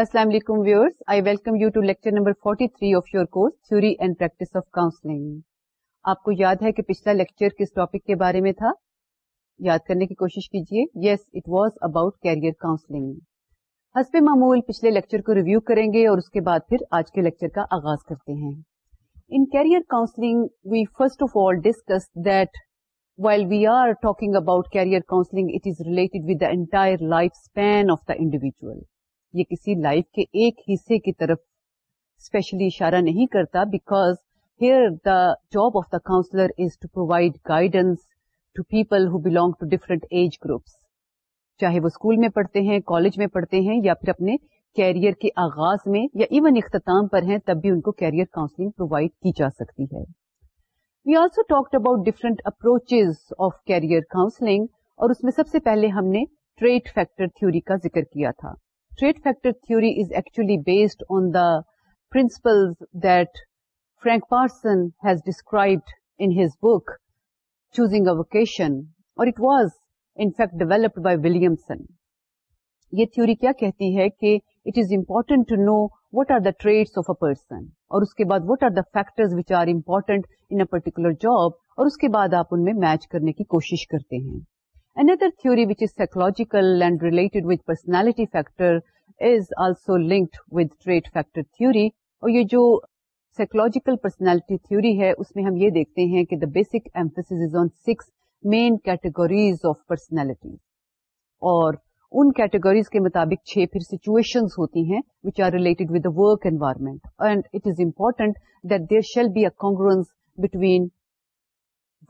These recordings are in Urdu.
السلام علیکم لیکچر نمبر آپ کو یاد ہے کہ پچھلا لیکچر کس ٹاپک کے بارے میں تھا یاد کرنے کی کوشش کیجیے کاؤنسلنگ حسب معمول پچھلے لیکچر کو ریویو کریں گے اور اس کے بعد آج کے لیکچر کا آغاز کرتے ہیں یہ کسی لائف کے ایک حصے کی طرف اسپیشلی اشارہ نہیں کرتا because here the job of the counsellor is to provide guidance to people who belong to different age groups چاہے وہ اسکول میں پڑھتے ہیں کالج میں پڑھتے ہیں یا پھر اپنے کیریئر کے آغاز میں یا ایون اختتام پر ہیں تب بھی ان کو کیریئر کاؤنسلنگ پرووائڈ کی جا سکتی ہے we also talked about different approaches of career counselling اور اس میں سب سے پہلے ہم نے ٹریڈ فیکٹر تھوری کا ذکر کیا تھا trait factor theory is actually based on the principle that Frank Parsons has described in his book Choosing a Vocation اور it was in fact developed by Williamson یہ تھیوری کیا کہتی ہے کہ it is important to know what are the trait of a person اور اس کے بعد what are the factor which are important in particular job اور اس کے بعد آپ ان میں میچ کرنے کی کوشش کرتے ہیں این ادر تھوڑی which is psychological and related with personality factor also linked with trait factor theory اور یہ جو سائیکولوجیکل پرسنالٹی تھوڑی ہے اس میں ہم یہ دیکھتے ہیں کہ the basic emphasis on six main categories of personalities اور ان کیٹیگریز کے مطابق چھ پھر سیچویشنز ہوتی ہیں which are related with work environment and it is important that there shall be congruence between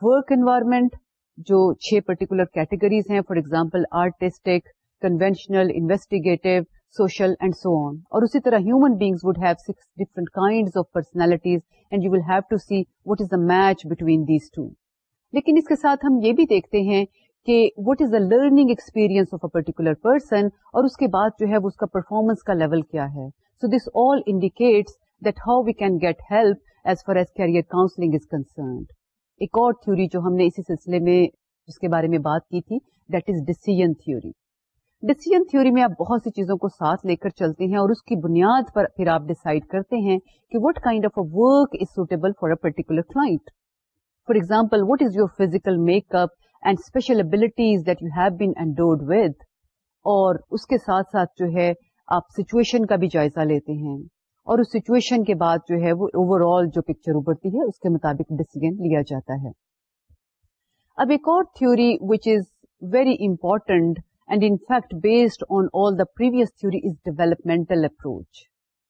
work environment جو چھ پرٹیکولر کیٹیگریز ہیں for example artistic conventional investigative social and so on اور اسی طرح human beings would have six different kind of personalities and you will have to see what is the match between these two لیکن اس کے ساتھ ہم یہ بھی دیکھتے ہیں کہ what is the learning experience of a particular person اور اس کے بعد جو ہے اس کا پرفارمنس کا لیول کیا ہے so this all indicates that how we can get help as far as career counselling is concerned ایک اور تھیوری جو ہم نے اسی سلسلے میں جس کے بارے میں بات کی تھی that is decision theory decision theory میں آپ بہت سی چیزوں کو ساتھ لے کر چلتے ہیں اور اس کی بنیاد پر پھر آپ ڈسائڈ کرتے ہیں کہ what kind of a work is suitable for a particular client for example what is your physical make up and special abilities that you have been endowed with اور اس کے ساتھ ساتھ جو ہے آپ سچویشن کا بھی جائزہ لیتے ہیں اور اس سچویشن کے بعد جو ہے وہ اوور آل جو پکچر ابھرتی ہے اس کے مطابق ڈسیزن لیا جاتا ہے اب ایک اور theory which is very important and in fact based on all the previous theory is developmental approach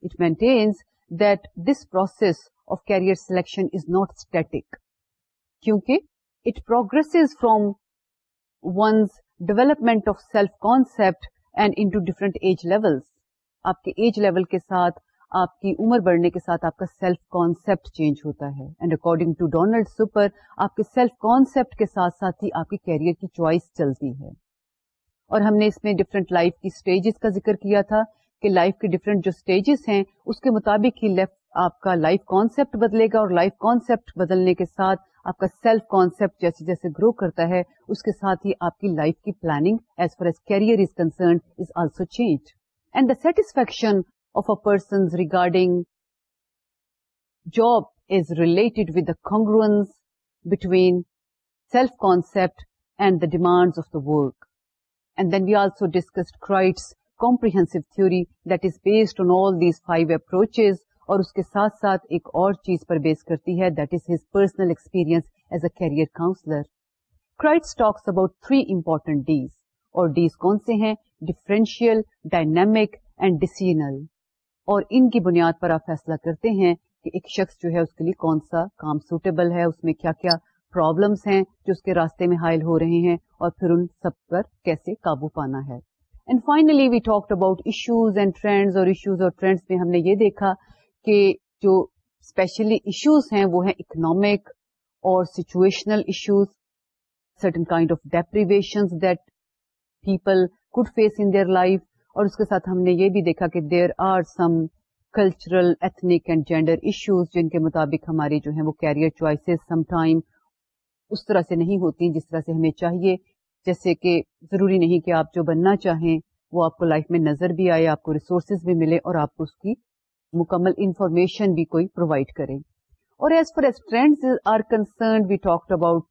it maintains that this process of career selection is not static کیونکہ it progress from ones development of self concept and into different age level آپ کے ایج لیول کے ساتھ آپ کی عمر بڑھنے کے ساتھ آپ کا سیلف کانسیپٹ چینج ہوتا ہے and according to Donald Super آپ کے سیلف کانسیپٹ کے ساتھ ساتھ ہی آپ کیریئر کی چوائس چلتی ہے اور ہم نے اس میں ڈفرینٹ لائف کی اسٹیجز کا ذکر کیا تھا کہ لائف کے ڈفرینٹ جو اسٹیجز ہیں اس کے مطابق ہی لیفٹ آپ کا لائف کانسیپٹ بدلے گا اور لائف کانسیپٹ بدلنے کے ساتھ آپ کا سیلف کانسیپٹ جیسے جیسے گرو کرتا ہے اس کے ساتھ ہی آپ کی لائف کی planning as far as career is concern is also change and the satisfaction of a job regarding job is related congruence between self concept and the demand of the work and then we also discussed Crites comprehensive theory that is based on all these five approaches اور اس کے ساتھ ساتھ ایک اور چیز پر بیس کرتی ہے that is his personal experience as a career counsellor Crites talks about three important these اور ڈیز کون سے ہیں ڈیفرنشیل ڈائنمک اینڈ ڈسیزنل اور ان کی بنیاد پر آپ فیصلہ کرتے ہیں کہ ایک شخص جو ہے اس کے لیے کون سا کام سوٹیبل ہے اس میں کیا کیا پرابلمس ہیں جو اس کے راستے میں حائل ہو رہے ہیں اور پھر ان سب پر کیسے قابو پانا ہے and finally we talk about issues and trends اور ایشوز اور ٹرینڈس میں ہم نے یہ دیکھا کہ جو اسپیشلی ایشوز ہیں وہ ہیں اکنامک اور situational issues certain kind of deprivation that people could face in their life اور اس کے ساتھ ہم نے یہ بھی دیکھا کہ there are some cultural ethnic and gender issues جن کے مطابق ہماری جو ہیں وہ کیریئر چوائسیز سم ٹائم اس طرح سے نہیں ہوتی جس طرح سے ہمیں چاہیے جیسے کہ ضروری نہیں کہ آپ جو بننا چاہیں وہ آپ کو لائف میں نظر بھی آئے آپ کو ریسورسز بھی ملے اور آپ کو اس کی مکمل انفارمیشن بھی کوئی پرووائڈ کرے اور as far as trends are concerned we talk about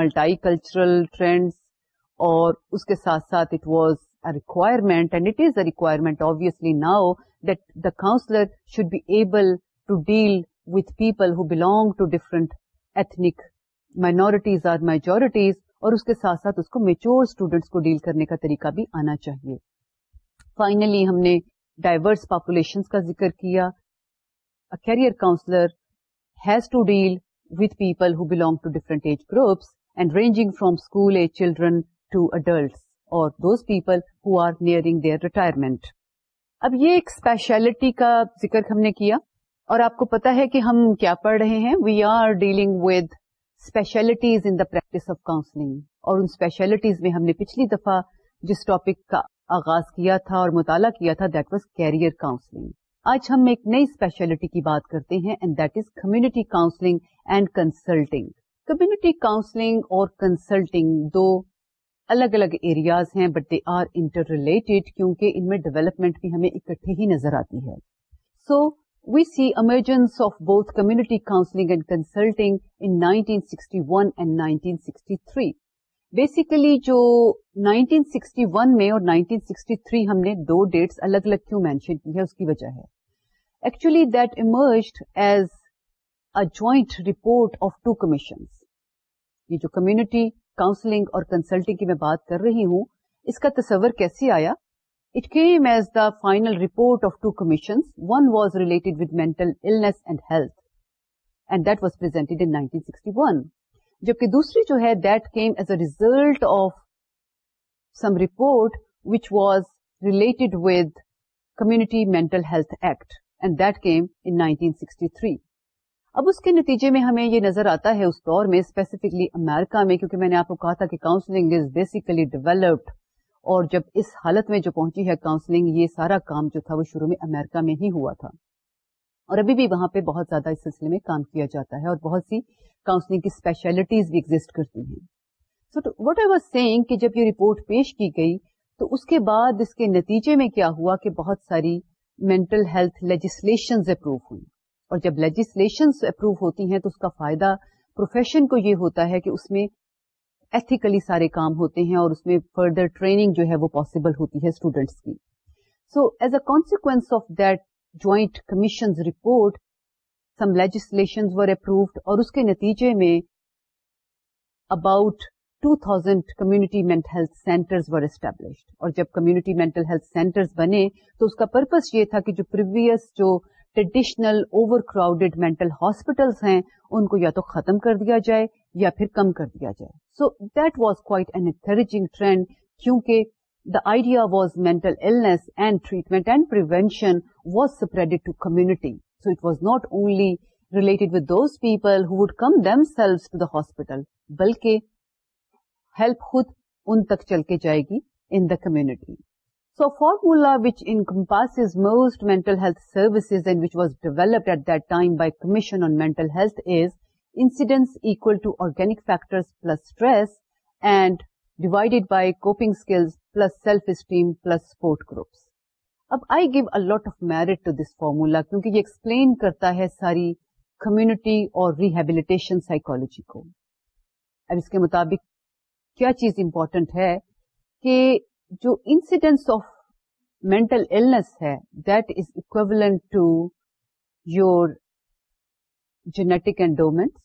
multicultural trends اور اس کے ساتھ ساتھ it was requirement and it is a recruitment basically now the counsellor should be able to deal with people belonging to different ethnic minorities or majorities اور اس کے ساتھ ساتھ اس کو میچور اسٹوڈینٹس کو ڈیل کرنے کا طریقہ بھی آنا چاہیے فائنلی ہم نے ڈائیورس پاپولیشن کا ذکر کیا career counsellor has to deal with people belong to different age groups and ranging from school age children to adults اور those people who are nearing their retirement اب یہ ایک اسپیشلٹی کا ذکر ہم نے کیا اور آپ کو پتا ہے کہ ہم کیا پڑھ رہے ہیں we are dealing with specialities in the practice of counselling اور ان اسپیشلٹیز میں ہم نے پچھلی دفعہ جس ٹاپک کا آغاز کیا تھا اور مطالعہ کیا تھا دیٹ واز کیریئر کاؤنسلنگ آج ہم ایک نئی اسپیشلٹی کی بات کرتے ہیں and that is community counselling and consulting community counselling اور کنسلٹنگ دو الگ الگ ایریاز ہیں but they are interrelated کیونکہ ان میں ڈیولپمنٹ بھی ہمیں اکٹھے ہی نظر آتی ہے so we see emergence of both community counselling and consulting sixty one and nineteen sixty three جو نائنٹین سکسٹی ون میں اور نائنٹین سکسٹی تھری ہم نے دو ڈیٹس الگ الگ کیوں مینشن کی ہے اس کی وجہ ہے actually that emerged as a joint report of two commissions یہ جو کمیونٹی کاؤنسلنگ اور کنسلٹنگ کی میں بات کر رہی ہوں اس کا تصور کیسے آیا it came as the final report of two commission one was related with mental illness and health and that was presented in جبکہ دوسری جو ہے that came as a result of some report which was related with committee 1963 اب اس کے نتیجے میں ہمیں یہ نظر آتا ہے اس دور میں اسپیسیفکلی امیرکا میں کیونکہ میں نے آپ کو کہا تھا کہ کاؤنسلنگ از بیسیکلی ڈیولپڈ اور جب اس حالت میں جو پہنچی ہے کاؤنسلنگ یہ سارا کام جو تھا وہ شروع میں امیرکا میں ہی ہوا تھا اور ابھی بھی وہاں پہ بہت زیادہ اس سلسلے میں کام کیا جاتا ہے اور بہت سی کاؤنسلنگ کی اسپیشلٹیز بھی ایگزٹ کرتی ہیں so what I was saying کہ جب یہ رپورٹ پیش کی گئی تو اس کے بعد اس کے نتیجے میں کیا ہوا کہ بہت ساری مینٹل ہیلتھ لیجسلیشنز اپروو ہوئی اور جب لیجسلیشن اپروو ہوتی ہیں تو اس کا فائدہ پروفیشن کو یہ ہوتا ہے کہ اس میں ایتھیکلی سارے کام ہوتے ہیں اور اس میں فردر ٹریننگ جو ہے وہ پاسبل ہوتی ہے اسٹوڈینٹس کی so as a consequence of that joint commissions report some legislation were approved اور اس کے نتیجے میں about 2000 thousand health centres were established اور جب کمیونٹی مینٹل ہیلتھ سینٹرز بنے تو اس کا پرپز یہ تھا کہ جو پریویس جو traditional overcrowded mental hospitals ہیں ان کو یا تو ختم کر دیا جائے یا پھر کم کر دیا جائے so that was quite an encouraging trend کیونکہ the idea was mental illness and treatment and prevention was spread to community so it was not only related with those people who would come them cell hospital بلکہ ہیلپ خود ان تک چل کے جائے گی ان the community So formula which encompasses most mental health services and which was developed at that time by Commission on Mental Health is incidence equal to organic factors plus stress and divided by coping skills plus self-esteem plus support groups. اب I gave a lot of merit to this formula کیونکہ یہ ایکسپلین کرتا ہے ساری کمیونٹی اور ریہیبلیٹیشن سائیکولوجی کو اب اس کے مطابق کیا چیز امپورٹنٹ ہے کہ جو انسیڈینس آف مینٹلس ہے that is equated to your genetic endowment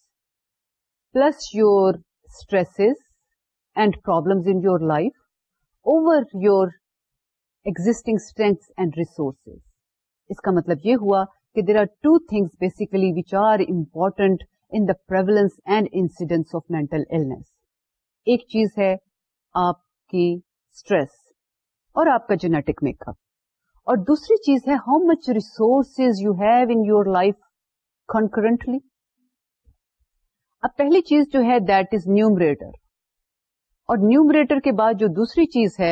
plus your stress and problem in your life over your existing strength and resources اس کا مطلب یہ ہوا کہ there are two things basically which are important Anas and incident of میں ایک چیز ہے آپ کی اسٹریس اور آپ کا جینیٹک میک اپ اور دوسری چیز ہے how much resources you have in your life concurrently اب پہلی چیز جو ہے دیٹ از نیومریٹر اور نیومریٹر کے بعد جو دوسری چیز ہے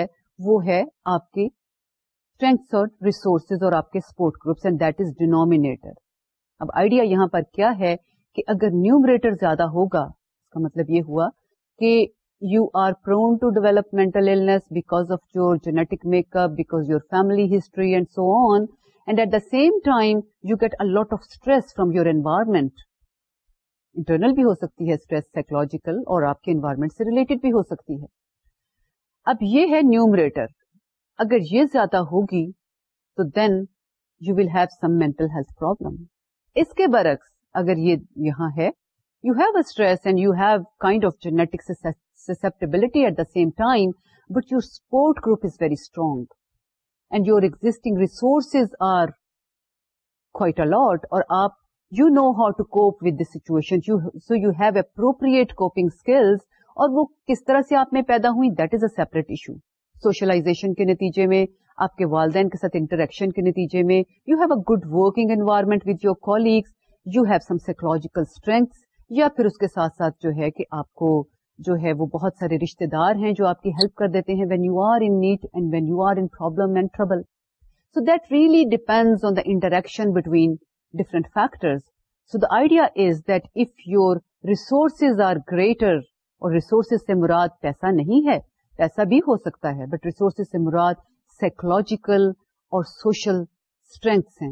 وہ ہے آپ کی اسٹرینگس اور ریسورسز اور آپ کے support groups and that is denominator اب آئیڈیا یہاں پر کیا ہے کہ اگر نیومریٹر زیادہ ہوگا اس کا مطلب یہ ہوا کہ you are prone to develop mental because of your genetic make up because your family history and so on and at the same time you get a lot of stress from your environment internal بھی ہو سکتی ہے اسٹریس سائکولوجیکل اور آپ کے انوائرمنٹ سے ریلیٹڈ بھی ہو سکتی ہے اب یہ ہے نیومریٹر اگر یہ زیادہ ہوگی تو then you will have some میں اس کے برعکس اگر یہاں ہے you have stress and you have kind of your support at the same time but your support group is very strong and your up. Resources are how اور آپ you know how to cope you this appropriate coping skills اور وہ کس طرح سے آپ میں پیدا ہوئی that is a separate issue socialization کے نتیجے میں آپ کے والدین کے ساتھ انٹریکشن کے نتیجے میں you have a good working environment with your colleagues you have some psychological strengths یا پھر اس کے ساتھ ساتھ جو ہے کہ آپ کو جو ہے وہ بہت سارے رشتے دار ہیں جو آپ کی ہیلپ کر دیتے ہیں when you are in need and when you are in problem and trouble so that really depend on the interaction between different factor idea is that if your resources are greater اور ریسورسز سے مراد پیسہ نہیں ہے پیسہ بھی ہو سکتا ہے بٹ ریسورسز سے مراد سائیکولوجیکل اور سوشل اسٹرینگس ہیں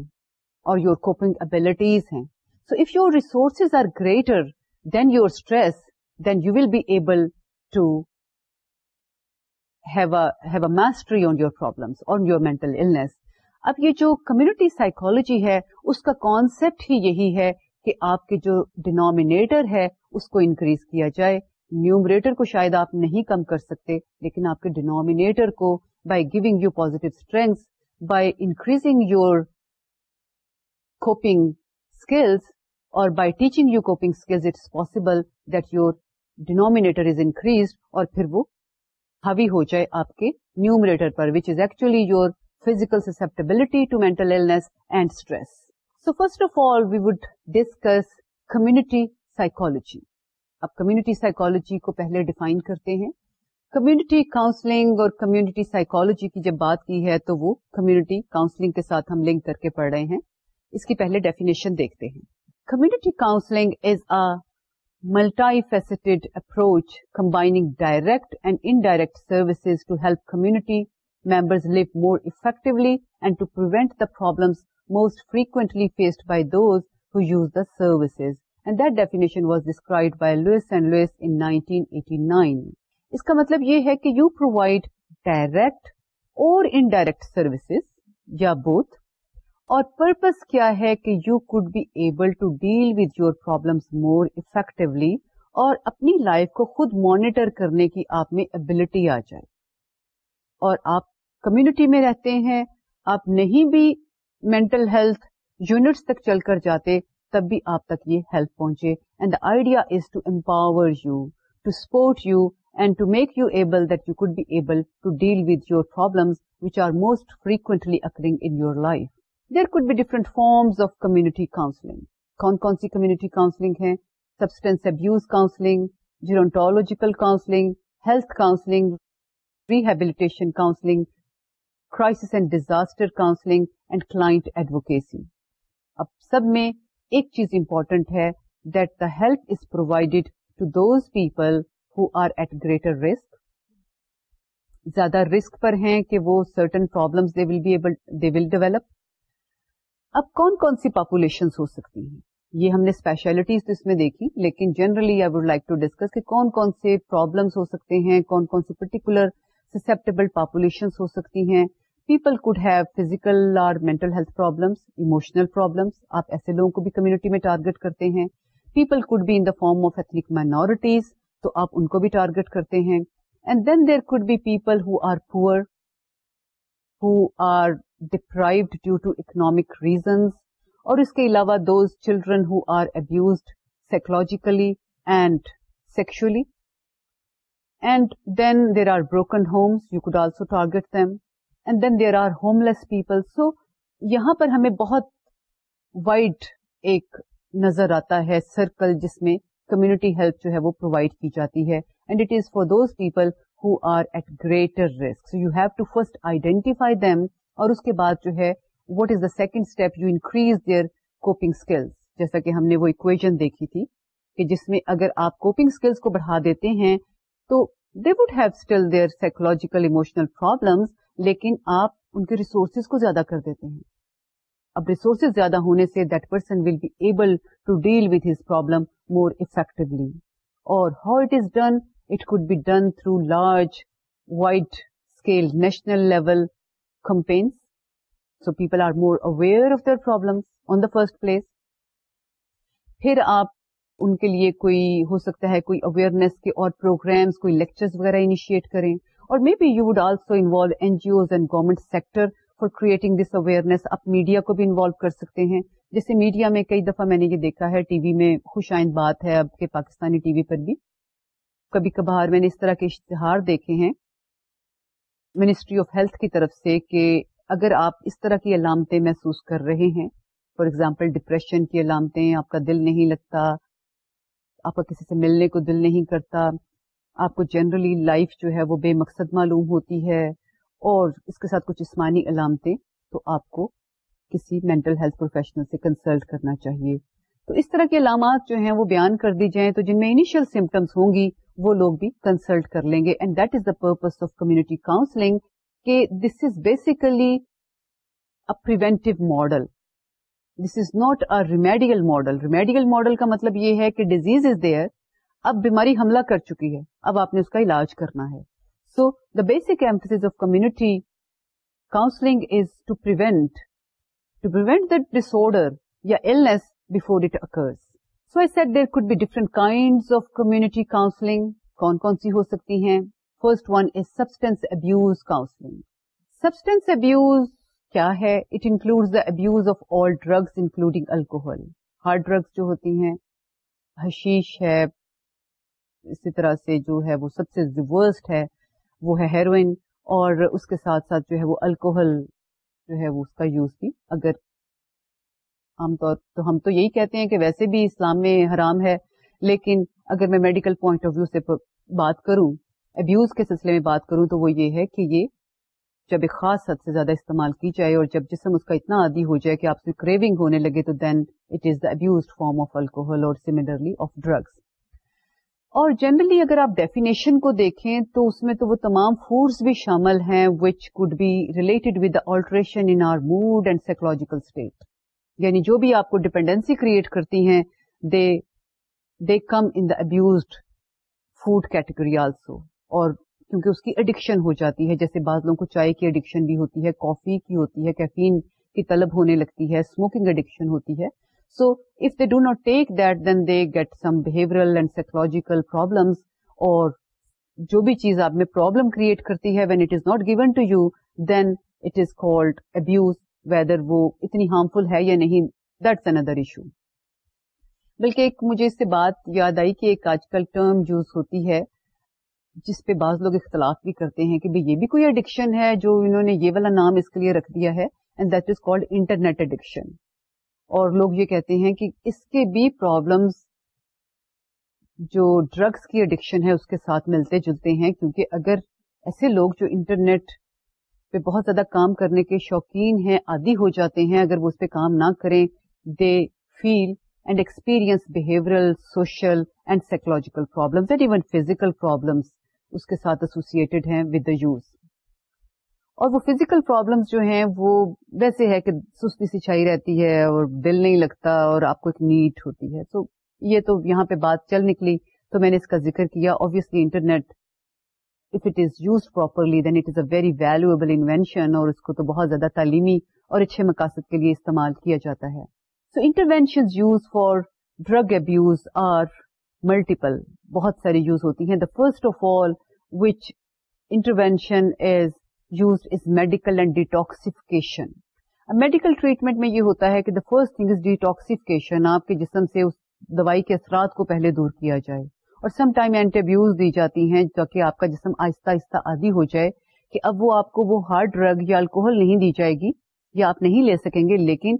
اور یور کوپنگ ابلیٹیز ہیں so if your resources are greater than your stress then you to be able to have a on on your on on your illness. اب یہ جو کمیونٹی سائیکولوجی ہے اس کا کانسیپٹ ہی یہی ہے کہ آپ کے جو ڈینامینیٹر ہے اس کو انکریز کیا جائے نیومریٹر کو شاید آپ نہیں کم کر سکتے لیکن آپ کے ڈینامینیٹر کو by giving you positive strengths by increasing your coping by teaching you coping skills it's is increased your phir اور پھر وہ jaye ہو جائے آپ کے is پر your is actually to mental physical and to so first of all we would discuss community psychology ab community psychology کو پہلے ڈیفائن کرتے ہیں کمیونٹی کاؤنسلنگ اور کمیونٹی سائیکولوجی کی جب بات کی ہے تو وہ کمیونٹی کاؤنسلنگ کے ساتھ ہم لنک کر کے پڑھ رہے ہیں اس کی پہلے ڈیفینیشن دیکھتے ہیں community counselling is a multifaceted approach combining direct and indirect services to help community members live more effectively and to prevent the problem most frequently faced by those who use the services and that definition was describe by Lewis and Lewis in 1989 اس کا مطلب یہ ہے کہ یو پرووائڈ ڈائریکٹ اور انڈائریکٹ سروسز یا بوتھ اور پرپز کیا ہے کہ you could be able to deal with your problem more effectively اور اپنی لائف کو خود مانیٹر کرنے کی آپ میں ابلٹی آ جائے اور آپ کمیونٹی میں رہتے ہیں آپ نہیں بھی مینٹل ہیلتھ یونٹس تک چل کر جاتے تب بھی آپ تک یہ ہیلپ پہنچے and the idea is to empower you to support you and to make you able that you could be able to deal with your problem which are most frequently occurring in your life there could be different forms of community counselling کون کون سی کمیونٹی کاؤنسلنگ ہے substance abuse counselling gerontological counselling health counselling rehabilitation counselling crisis and disaster counselling and client advocacy اب سب میں ایک چیز امپورٹنٹ ہے that the help is provided to those people who are at greater risk زیادہ رسک پر ہیں کہ وہ certain problems they will be able they will develop اب کون کون سی پاپولیشن ہو سکتی ہیں یہ ہم نے اسپیشلٹیز تو اس میں دیکھی لیکن generally I would like to discuss کہ کون کون سے پرابلمس ہو سکتے ہیں کون کون سی پرٹیکولر سسپٹیبل پاپولیشن ہو سکتی ہیں people could have physical problems آپ ایسے لوگوں کو بھی کمیونٹی میں ٹارگیٹ کرتے ہیں people could be in the form of ethnic minorities تو آپ ان کو بھی ٹارگیٹ کرتے ہیں and then there could be people who are poor who are deprived due to economic reasons اور اس کے علاوہ those children who are abused psychologically and sexually homes you could also target them and then there are homeless people so یہاں پر ہمیں بہت وائڈ ایک نظر آتا ہے سرکل جس میں کمٹی ہیلتھ جو ہے وہ پرووائڈ کی جاتی ہے and it is for those people who are at greater risk you have to first identify them اور اس کے بعد جو ہے what is the second step you increase their coping skills جیسا کہ ہم نے وہ اکویژن دیکھی تھی کہ جس میں اگر آپ کوپنگ اسکلس کو بڑھا دیتے ہیں تو they would have still their psychological emotional لیکن آپ ان کے ریسورسز کو زیادہ کر دیتے ہیں اب ریسورسز زیادہ ہونے سے that person will be able to deal his problem more effectively اور how it is done it could be done through large wide scale national level campaigns so people are more aware of their problem on the first place پھر آپ ان کے لیے کوئی ہو سکتا ہے کوئی اویئرنیس کے اور پروگرامس کوئی لیکچر وغیرہ انیشیٹ کریں اور may be you would also involve N G Os and government sector for creating this awareness آپ میڈیا کو بھی انوالو کر سکتے ہیں جیسے میڈیا میں کئی دفعہ میں نے یہ دیکھا ہے ٹی وی میں خوش آئند بات ہے اب کے پاکستانی ٹی وی پر بھی کبھی کبھار میں نے اس طرح کے اشتہار دیکھے ہیں منسٹری آف ہیلتھ کی طرف سے کہ اگر آپ اس طرح کی علامتیں محسوس کر رہے ہیں فار ایگزامپل ڈپریشن کی علامتیں آپ کا دل نہیں لگتا آپ کا کسی سے ملنے کو دل نہیں کرتا آپ کو جنرلی لائف جو ہے وہ بے مقصد معلوم ہوتی ہے اور اس کے ساتھ کچھ جسمانی علامتیں تو آپ کو کسی مینٹل ہیلتھ پروفیشنل سے کنسلٹ کرنا چاہیے تو اس طرح کی علامات جو ہیں وہ بیان کر دی جائیں تو جن میں انیشیل سمٹمس ہوں گی وہ لوگ بھی کنسلٹ کر لیں گے and that is the purpose of community counselling کہ this is basically preventive model this is not a remedial model remedial model کا مطلب یہ ہے کہ ڈیزیز از دیئر اب بیماری حملہ کر چکی ہے اب آپ نے اس کا علاج کرنا ہے so the basic emphasis of community counselling is to prevent to prevent the disorder یا ایلنس بفور اٹ اکرز کیا ہے حشیش ہے اسی طرح سے جو ہے وہ سب سے ورسٹ ہے وہ ہے ہیروئن اور اس کے ساتھ ساتھ جو ہے وہ الکوہل جو ہے اس کا یوز بھی اگر عام طور ہم تو یہی کہتے ہیں کہ ویسے بھی اسلام میں حرام ہے لیکن اگر میں میڈیکل پوائنٹ آف ویو سے بات کروں ابیوز کے سلسلے میں بات کروں تو وہ یہ ہے کہ یہ جب ایک خاص حد سے زیادہ استعمال کی جائے اور جب جسم اس کا اتنا عادی ہو جائے کہ آپ سے کریونگ ہونے لگے تو then it is the abuse form of alcohol اور سیملرلی آف ڈرگس اور جنرلی اگر آپ ڈیفینیشن کو دیکھیں تو اس میں تو وہ تمام فورس بھی شامل ہیں which could be related with alteration in our mood and psychological state یعنی جو بھی آپ کو ڈپینڈینسی کریٹ کرتی ہیں they they come in the abused food category also اور کیونکہ اس کی اڈکشن ہو جاتی ہے جیسے بعض لوگوں کو چائے کی اڈکشن بھی ہوتی ہے کافی کی ہوتی ہے کیفین کی طلب ہونے لگتی ہے اسموکنگ اڈکشن ہوتی ہے so if they do not take that then they get some behavioural and psychological problems اور جو بھی چیز آپ میں پرابلم کریٹ کرتی ہے when it is not given to you then it is called abuse whether وہ اتنی ہارمفل ہے یا نہیں دیٹ این ادر ایشو بلکہ ایک مجھے اس سے بات یاد آئی کہ ایک آج کل ٹرم یوز ہوتی ہے جس پہ بعض لوگ اختلاف بھی کرتے ہیں کہ یہ بھی کوئی اڈکشن ہے جو انہوں نے یہ والا نام اس کے لیے رکھ دیا ہے and that is internet addiction اور لوگ یہ کہتے ہیں کہ اس کے بھی پرابلمس جو ڈرگس کی اڈکشن ہے اس کے ساتھ ملتے جلتے ہیں کیونکہ اگر ایسے لوگ جو انٹرنیٹ پہ بہت زیادہ کام کرنے کے شوقین ہیں عادی ہو جاتے ہیں اگر وہ اس پہ کام نہ کریں they feel and experience behaviour social and psychological problem physical problems اس کے ساتھ ایسوسیڈ ہیں ود دا یوز اور وہ فزیکل پرابلم جو ہیں وہ ویسے ہے کہ سستی سی چھائی رہتی ہے اور دل نہیں لگتا اور آپ کو ایک نیٹ ہوتی ہے تو یہ تو یہاں پہ بات چل نکلی تو میں نے اس کا ذکر کیا obviously internet if it is use properly then it is a very valuable اور اس کو تو بہت زیادہ تعلیمی اور اچھے مقاصد کے لیے استعمال کیا جاتا ہے so intervention use for drug abuse are multiple بہت ساری یوز ہوتی ہیں the first of all which intervention is use is medical and detoxification medical treatment میں یہ ہوتا ہے کہ the first thing is detoxification آپ کے جسم سے اس دوائی کے اثرات کو پہلے دور کیا جائے اور سم ٹائم اینٹیبیوز دی جاتی ہیں تاکہ کہ آپ کا جسم آہستہ آہستہ آدھی ہو جائے کہ اب وہ آپ کو وہ ہارڈ ڈرگ یا الکوہل نہیں دی جائے گی یا آپ نہیں لے سکیں گے لیکن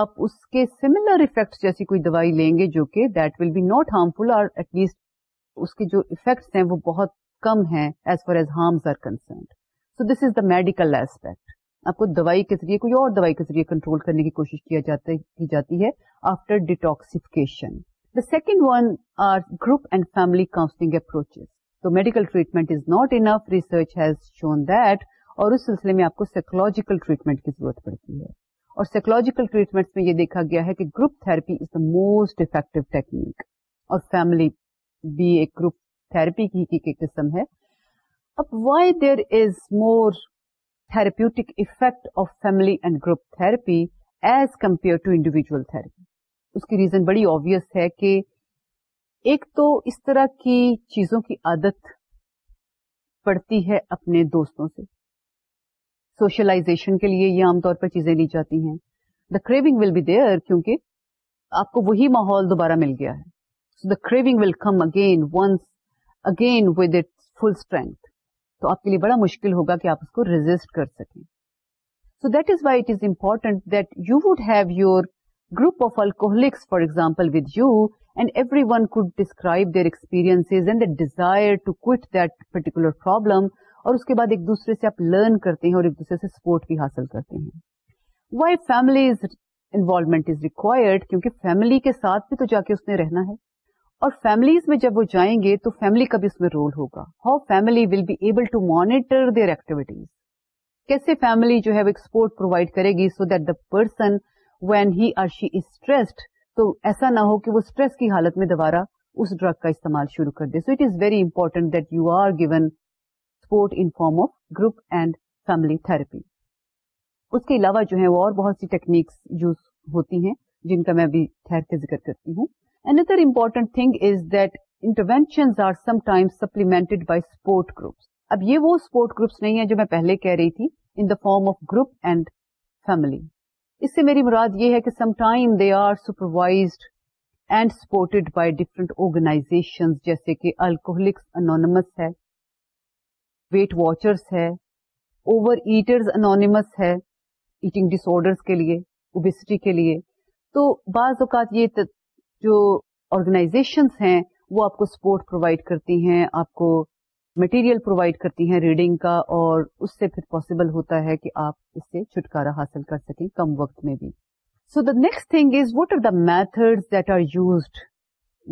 آپ اس کے سملر افیکٹ جیسی کوئی دوائی لیں گے جو کہ that will be not harmful اور ایٹ لیسٹ اس کے جو افیکٹس ہیں وہ بہت کم ہیں as far as harms are concerned so this is the medical aspect آپ کو دوائی کے ذریعے کوئی اور دوائی کے ذریعے کنٹرول کرنے کی کوشش کی جاتی ہے after detoxification the second one are group and family counselling approaches تو medical treatment is not enough research has shown that اور اس سلسلے میں آپ کو سائیکولوجیکل ٹریٹمنٹ کی ضرورت پڑتی ہے اور سائیکولوجیکل ٹریٹمنٹ میں یہ دیکھا گیا ہے کہ group therapy is the most effective technique اور فیملی بھی ایک گروپ تھرپی قسم ہے اب why there is more therapeutic effect of family and group therapy as compare to individual therapy اس کی ریزن بڑی آبیس ہے کہ ایک تو اس طرح کی چیزوں کی عادت پڑتی ہے اپنے دوستوں سے سوشلائزیشن کے لیے یہ عام طور پر چیزیں لی جاتی ہیں the craving will be there کیونکہ آپ کو وہی ماحول دوبارہ مل گیا ہے the craving will come again again once with it full strength تو آپ کے لیے بڑا مشکل ہوگا کہ آپ اس کو ریزسٹ کر سکیں so that is why it is important that you would have your group of alcoholics for example with you and every one could describe their experience اینڈائر to دوسرے سے سپورٹ بھی حاصل کرتے ہیں why families involvement is required کیونکہ فیملی کے ساتھ بھی تو جا کے اس نے رہنا ہے اور فیملیز میں جب وہ جائیں گے تو فیملی کا بھی اس میں رول ہوگا how family will be able to monitor their activities کیسے فیملی جو ہے وہ ایک سپورٹ پرووائڈ کرے گی so that the person when he is stressed تو ایسا نہ ہو کہ وہ اسٹریس کی حالت میں دوبارہ اس ڈرگ کا استعمال شروع کر دے so it is very important you are given support in form of group and family therapy اس کے علاوہ جو ہے وہ اور بہت سی ٹیکنیکس یوز ہوتی ہیں جن کا میں کے ذکر کرتی ہوں another important thing is that intervention are some time supplemented by support groups اب یہ وہ سپورٹ گروپس نہیں ہیں جو میں پہلے کہہ رہی تھی in the form of group and family اس سے میری مراد یہ ہے کہ sometime they are supervised and supported by different organization جیسے کہ الکوہلکس انونمس ہے ویٹ واچرس ہے اوور ایٹرز انونیمس ہے ایٹنگ ڈس آرڈرس کے لیے اوبیسٹی کے لیے تو بعض اوقات یہ جو آرگنائزیشنس ہیں وہ آپ کو سپورٹ پرووائڈ کرتی ہیں آپ کو مٹیریل پرووائڈ کرتی ہیں ریڈنگ کا اور اس سے پھر پاسبل ہوتا ہے کہ آپ اس سے چھٹکارا حاصل کر سکیں کم وقت میں بھی so the next thing is what are the method that are used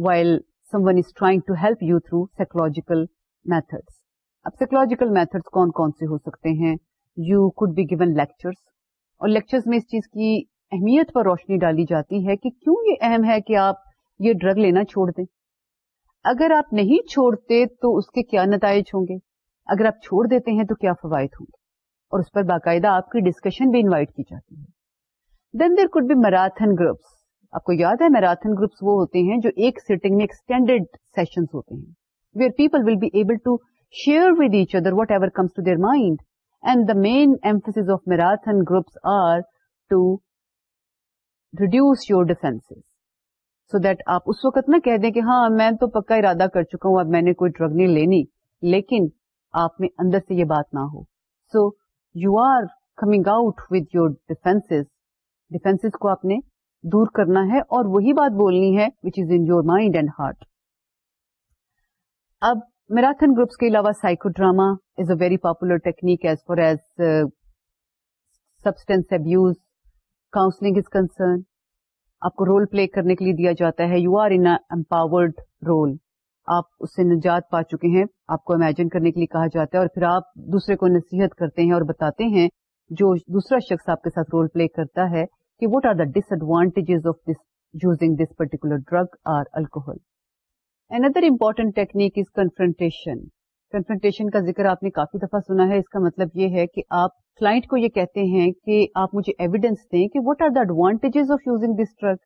while some one is trying to help you through psychological methods اب سائیکولوجیکل میتھڈس کون کون سے ہو سکتے ہیں you could be given lectures اور لیکچرز میں اس چیز کی اہمیت پر روشنی ڈالی جاتی ہے کہ کیوں یہ اہم ہے کہ آپ یہ ڈرگ لینا چھوڑ دیں اگر آپ نہیں چھوڑتے تو اس کے کیا نتائج ہوں گے اگر آپ چھوڑ دیتے ہیں تو کیا فوائد ہوں گے اور اس پر باقاعدہ آپ کی ڈسکشن بھی انوائٹ کی جاتی ہے then there could be marathon groups آپ کو یاد ہے میراتھن گروپس وہ ہوتے ہیں جو ایک سیٹنگ میں ایکسٹینڈیڈ سیشن ہوتے ہیں where people will be able to share with each other whatever comes to their mind and the main emphasis of marathon groups are to reduce your defence so that آپ اس وقت نہ کہہ دیں کہ ہاں میں تو پکا ارادہ کر چکا ہوں اب میں نے کوئی ڈرگ نہیں لینی لیکن آپ اندر سے یہ بات نہ ہو so you are coming out with your defence defence کو آپ نے دور کرنا ہے اور وہی بات بولنی ہے which is in your mind and heart اب میراتھن گروپس کے علاوہ psychodrama is a very popular technique as far as substance abuse counselling is concern آپ کو رول پلے کرنے کے لیے دیا جاتا ہے یو آر امپاورڈ رول آپ اس سے نجات پا چکے ہیں آپ کو امیجن کرنے کے لیے کہا جاتا ہے اور پھر آپ دوسرے کو نصیحت کرتے ہیں اور بتاتے ہیں جو دوسرا شخص آپ کے ساتھ رول پلے کرتا ہے کہ what are the disadvantages of this using this particular drug or alcohol and other important technique is confrontation confrontation کا ذکر آپ نے کافی دفعہ سنا ہے اس کا مطلب یہ ہے کہ آپ کلائنٹ کو یہ کہتے ہیں کہ آپ مجھے ایویڈینس دیں کہ what are the advantages of using this drug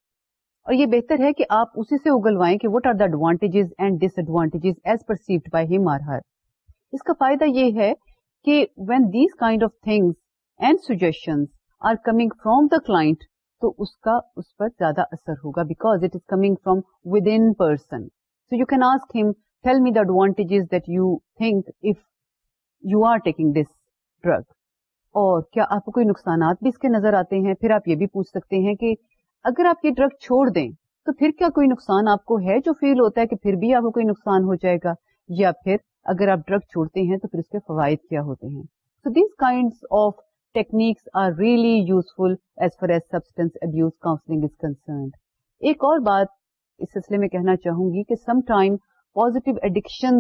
اور یہ بہتر ہے کہ آپ اسی سے اگلوائیں کہ what are the advantages and disadvantages as perceived by him or her اس کا فائدہ یہ ہے کہ when these kind of things and suggestion are coming from the client تو اس کا اس پر زیادہ اثر ہوگا because it is coming from within person so you can ask him feel me the advantage that you think if you are taking this drug اور کیا آپ کو کوئی نقصانات بھی اس کے نظر آتے ہیں پھر آپ یہ بھی پوچھ سکتے ہیں کہ اگر آپ یہ ڈرگ چھوڑ دیں تو پھر کیا کوئی نقصان آپ کو ہے جو فیل ہوتا ہے کہ پھر بھی آپ کو کوئی نقصان ہو جائے گا یا پھر اگر آپ ڈرگ چھوڑتے ہیں تو پھر اس کے فوائد کیا ہوتے ہیں so these kind of techniques are really useful as as far substance abuse counselling is concerned ایک اور بات اس سلسلے میں کہنا چاہوں گی کہ some time positive addiction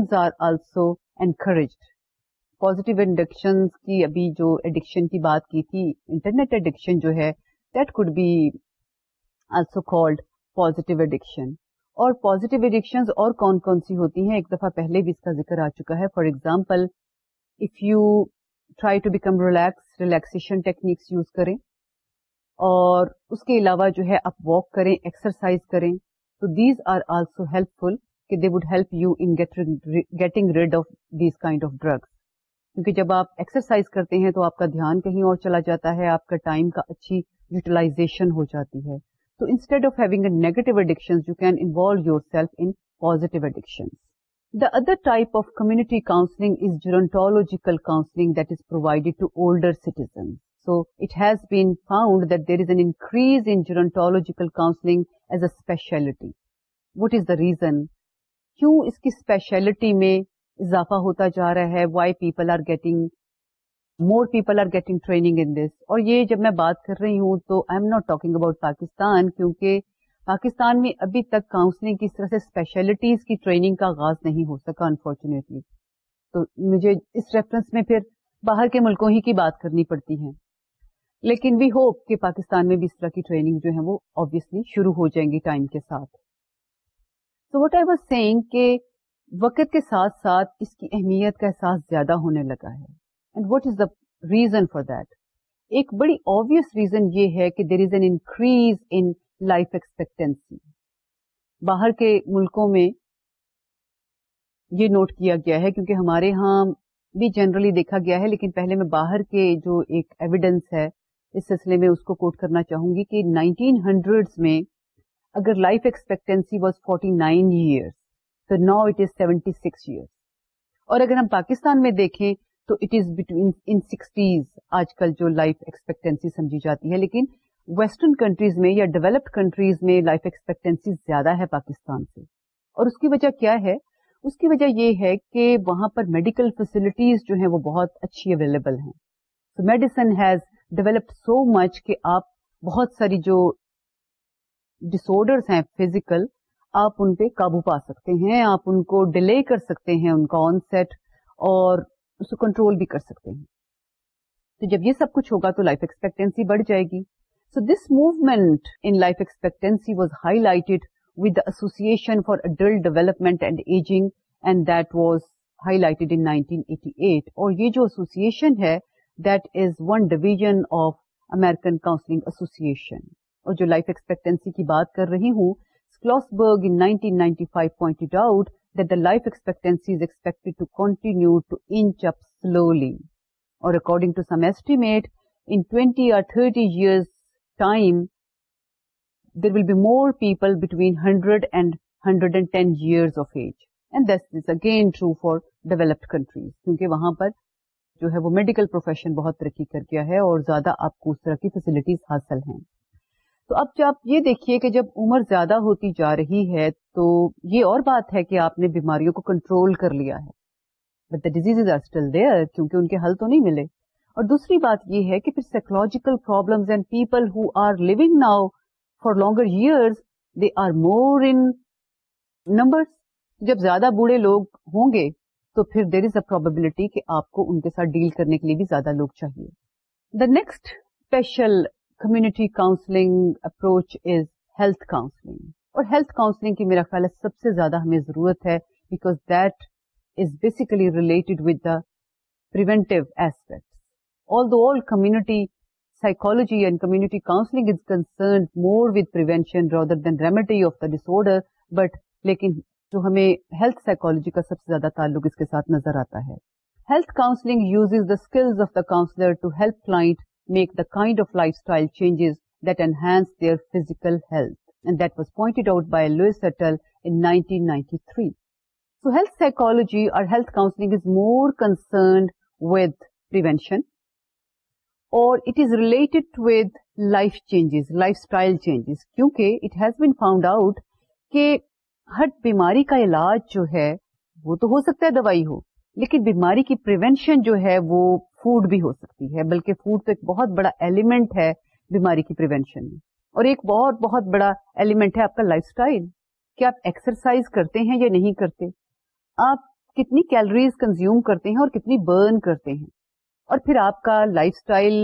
positive کی ابھی جو ایڈکشن کی بات کی تھی انٹرنیٹ ایڈکشن جو ہے that could be also positive addiction اور ایڈکشن اور کون کون سی ہوتی ہیں ایک دفعہ پہلے بھی اس کا ذکر آ چکا ہے for example if you try to become relax relaxation techniques use کریں اور اس کے علاوہ جو ہے آپ واک کریں ایکسرسائز کریں تو these are also helpful کہ they would help you in getting rid of these kind of drugs کیونکہ جب آپ ایکسرسائز کرتے ہیں تو آپ کا دھیان کہیں اور چلا جاتا ہے آپ کا ٹائم کا اچھی یوٹیلائزیشن ہو جاتی ہے تو instead of having a negative addiction you can involve yourself in positive addiction the other type of community counselling is gerontological counselling that is provided to older citizen so it has been found that there is an increase in gerontological counselling as a speciality what is the reason کیوں اس کی اسپیشلٹی میں اضافہ ہوتا جا رہا ہے why people are getting more people are getting training in this اور یہ جب میں بات کر رہی ہوں تو I am not talking about Pakistan کیونکہ پاکستان میں ابھی تک کاؤنسلنگ کی اس طرح سے اسپیشلٹیز کی ٹریننگ کا آغاز نہیں ہو سکا انفارچونیٹلی تو مجھے اس ریفرنس میں پھر باہر کے ملکوں ہی کی بات کرنی پڑتی ہے لیکن وی ہوپ کہ پاکستان میں بھی اس طرح کی ٹریننگ جو ہے وہ آبیسلی شروع ہو جائیں گی ٹائم کے ساتھ وٹ آئی واز کہ وقت کے ساتھ ساتھ اس کی اہمیت کا احساس زیادہ ہونے لگا ہے and what is the reason for that ایک بڑی آبیس ریزن یہ ہے کہ there is an increase in life expectancy باہر کے ملکوں میں یہ نوٹ کیا گیا ہے کیونکہ ہمارے یہاں بھی جنرلی دیکھا گیا ہے لیکن پہلے میں باہر کے جو ایک ایویڈینس ہے اس سلسلے میں اس کو کوٹ کرنا چاہوں گی کہ نائنٹین ہنڈریڈ میں اگر life expectancy was forty nine years تو now it is seventy six years اور اگر ہم پاکستان میں دیکھیں تو it is between in sixties آج کل جو لائف ایکسپیکٹینسی سمجھی جاتی ہے لیکن ویسٹرن کنٹریز میں یا ڈیولپڈ کنٹریز میں لائف ایکسپیکٹینسی زیادہ ہے پاکستان سے اور اس کی وجہ کیا ہے اس کی وجہ یہ ہے کہ وہاں پر میڈیکل فیسلٹیز جو ہیں وہ بہت اچھی اویلیبل ہیں so medicine has developed so much کہ آپ بہت ساری جو ڈسڈرس ہیں فزیکل آپ ان پہ قابو پا سکتے ہیں آپ ان کو ڈیلے کر سکتے ہیں ان کا آن سیٹ اور اس کو کنٹرول بھی کر سکتے ہیں تو جب یہ سب کچھ ہوگا تو لائف ایکسپیکٹینسی بڑھ جائے گی so this movement in life expectancy was highlighted with the association for adult development and aging and that was highlighted in nineteen اور یہ جو ایسوسیشن ہے that is one division of American counselling association اور جو لائف ایکسپیکٹینسی کی بات کر رہی ہوں اور according there will be more people between hundred and hundred and ten year again true for developed countries کیونکہ وہاں پر جو ہے وہ میڈیکل پروفیشن بہت ترقی کر گیا ہے اور زیادہ آپ کو اس طرح کی فیسلٹیز حاصل ہیں تو اب جب یہ دیکھیے کہ جب عمر زیادہ ہوتی جا رہی ہے تو یہ اور بات ہے کہ آپ نے بیماریوں کو کنٹرول کر لیا ہے but the disease are still there کیونکہ ان کے حل تو نہیں ملے اور دوسری بات یہ ہے کہ پھر psychological and people who are living now for longer years they are more in numbers جب زیادہ بوڑھے لوگ ہوں گے تو پھر دیر از اے پرابلٹی کہ آپ کو ان کے ساتھ ڈیل کرنے کے لیے بھی زیادہ لوگ چاہیے the next special community counselling approach is health counselling اور ہیلتھ کاؤنسلنگ کی میرا خیال ہے سب سے زیادہ ہمیں ضرورت ہے because that is basically related with the preventive aspect although all community psychology and community counselling is concerned more with prevention rather than remedy of the disorder but لیکن جو ہمیں ہیلتھ سائیکولوجی کا سب سے زیادہ تعلق اس کے ساتھ نظر آتا ہے health counselling uses the skills of the counsellor to help client make the kind of life style changes that enhance their physiology اور it is related life style changes کیونکہ it has been found out کہ ہر بیماری کا علاج جو ہے وہ تو ہو سکتا ہے دوائی ہو لیکن بیماری کی پریونشن جو ہے وہ فوڈ بھی ہو سکتی ہے بلکہ فوڈ تو ایک بہت بڑا ایلیمنٹ ہے بیماری کی پریونشن میں اور ایک بہت بہت بڑا ایلیمنٹ ہے آپ کا لائف اسٹائل کہ آپ ایکسرسائز کرتے ہیں یا نہیں کرتے آپ کتنی کیلریز کنزیوم کرتے ہیں اور کتنی برن کرتے ہیں اور پھر آپ کا life style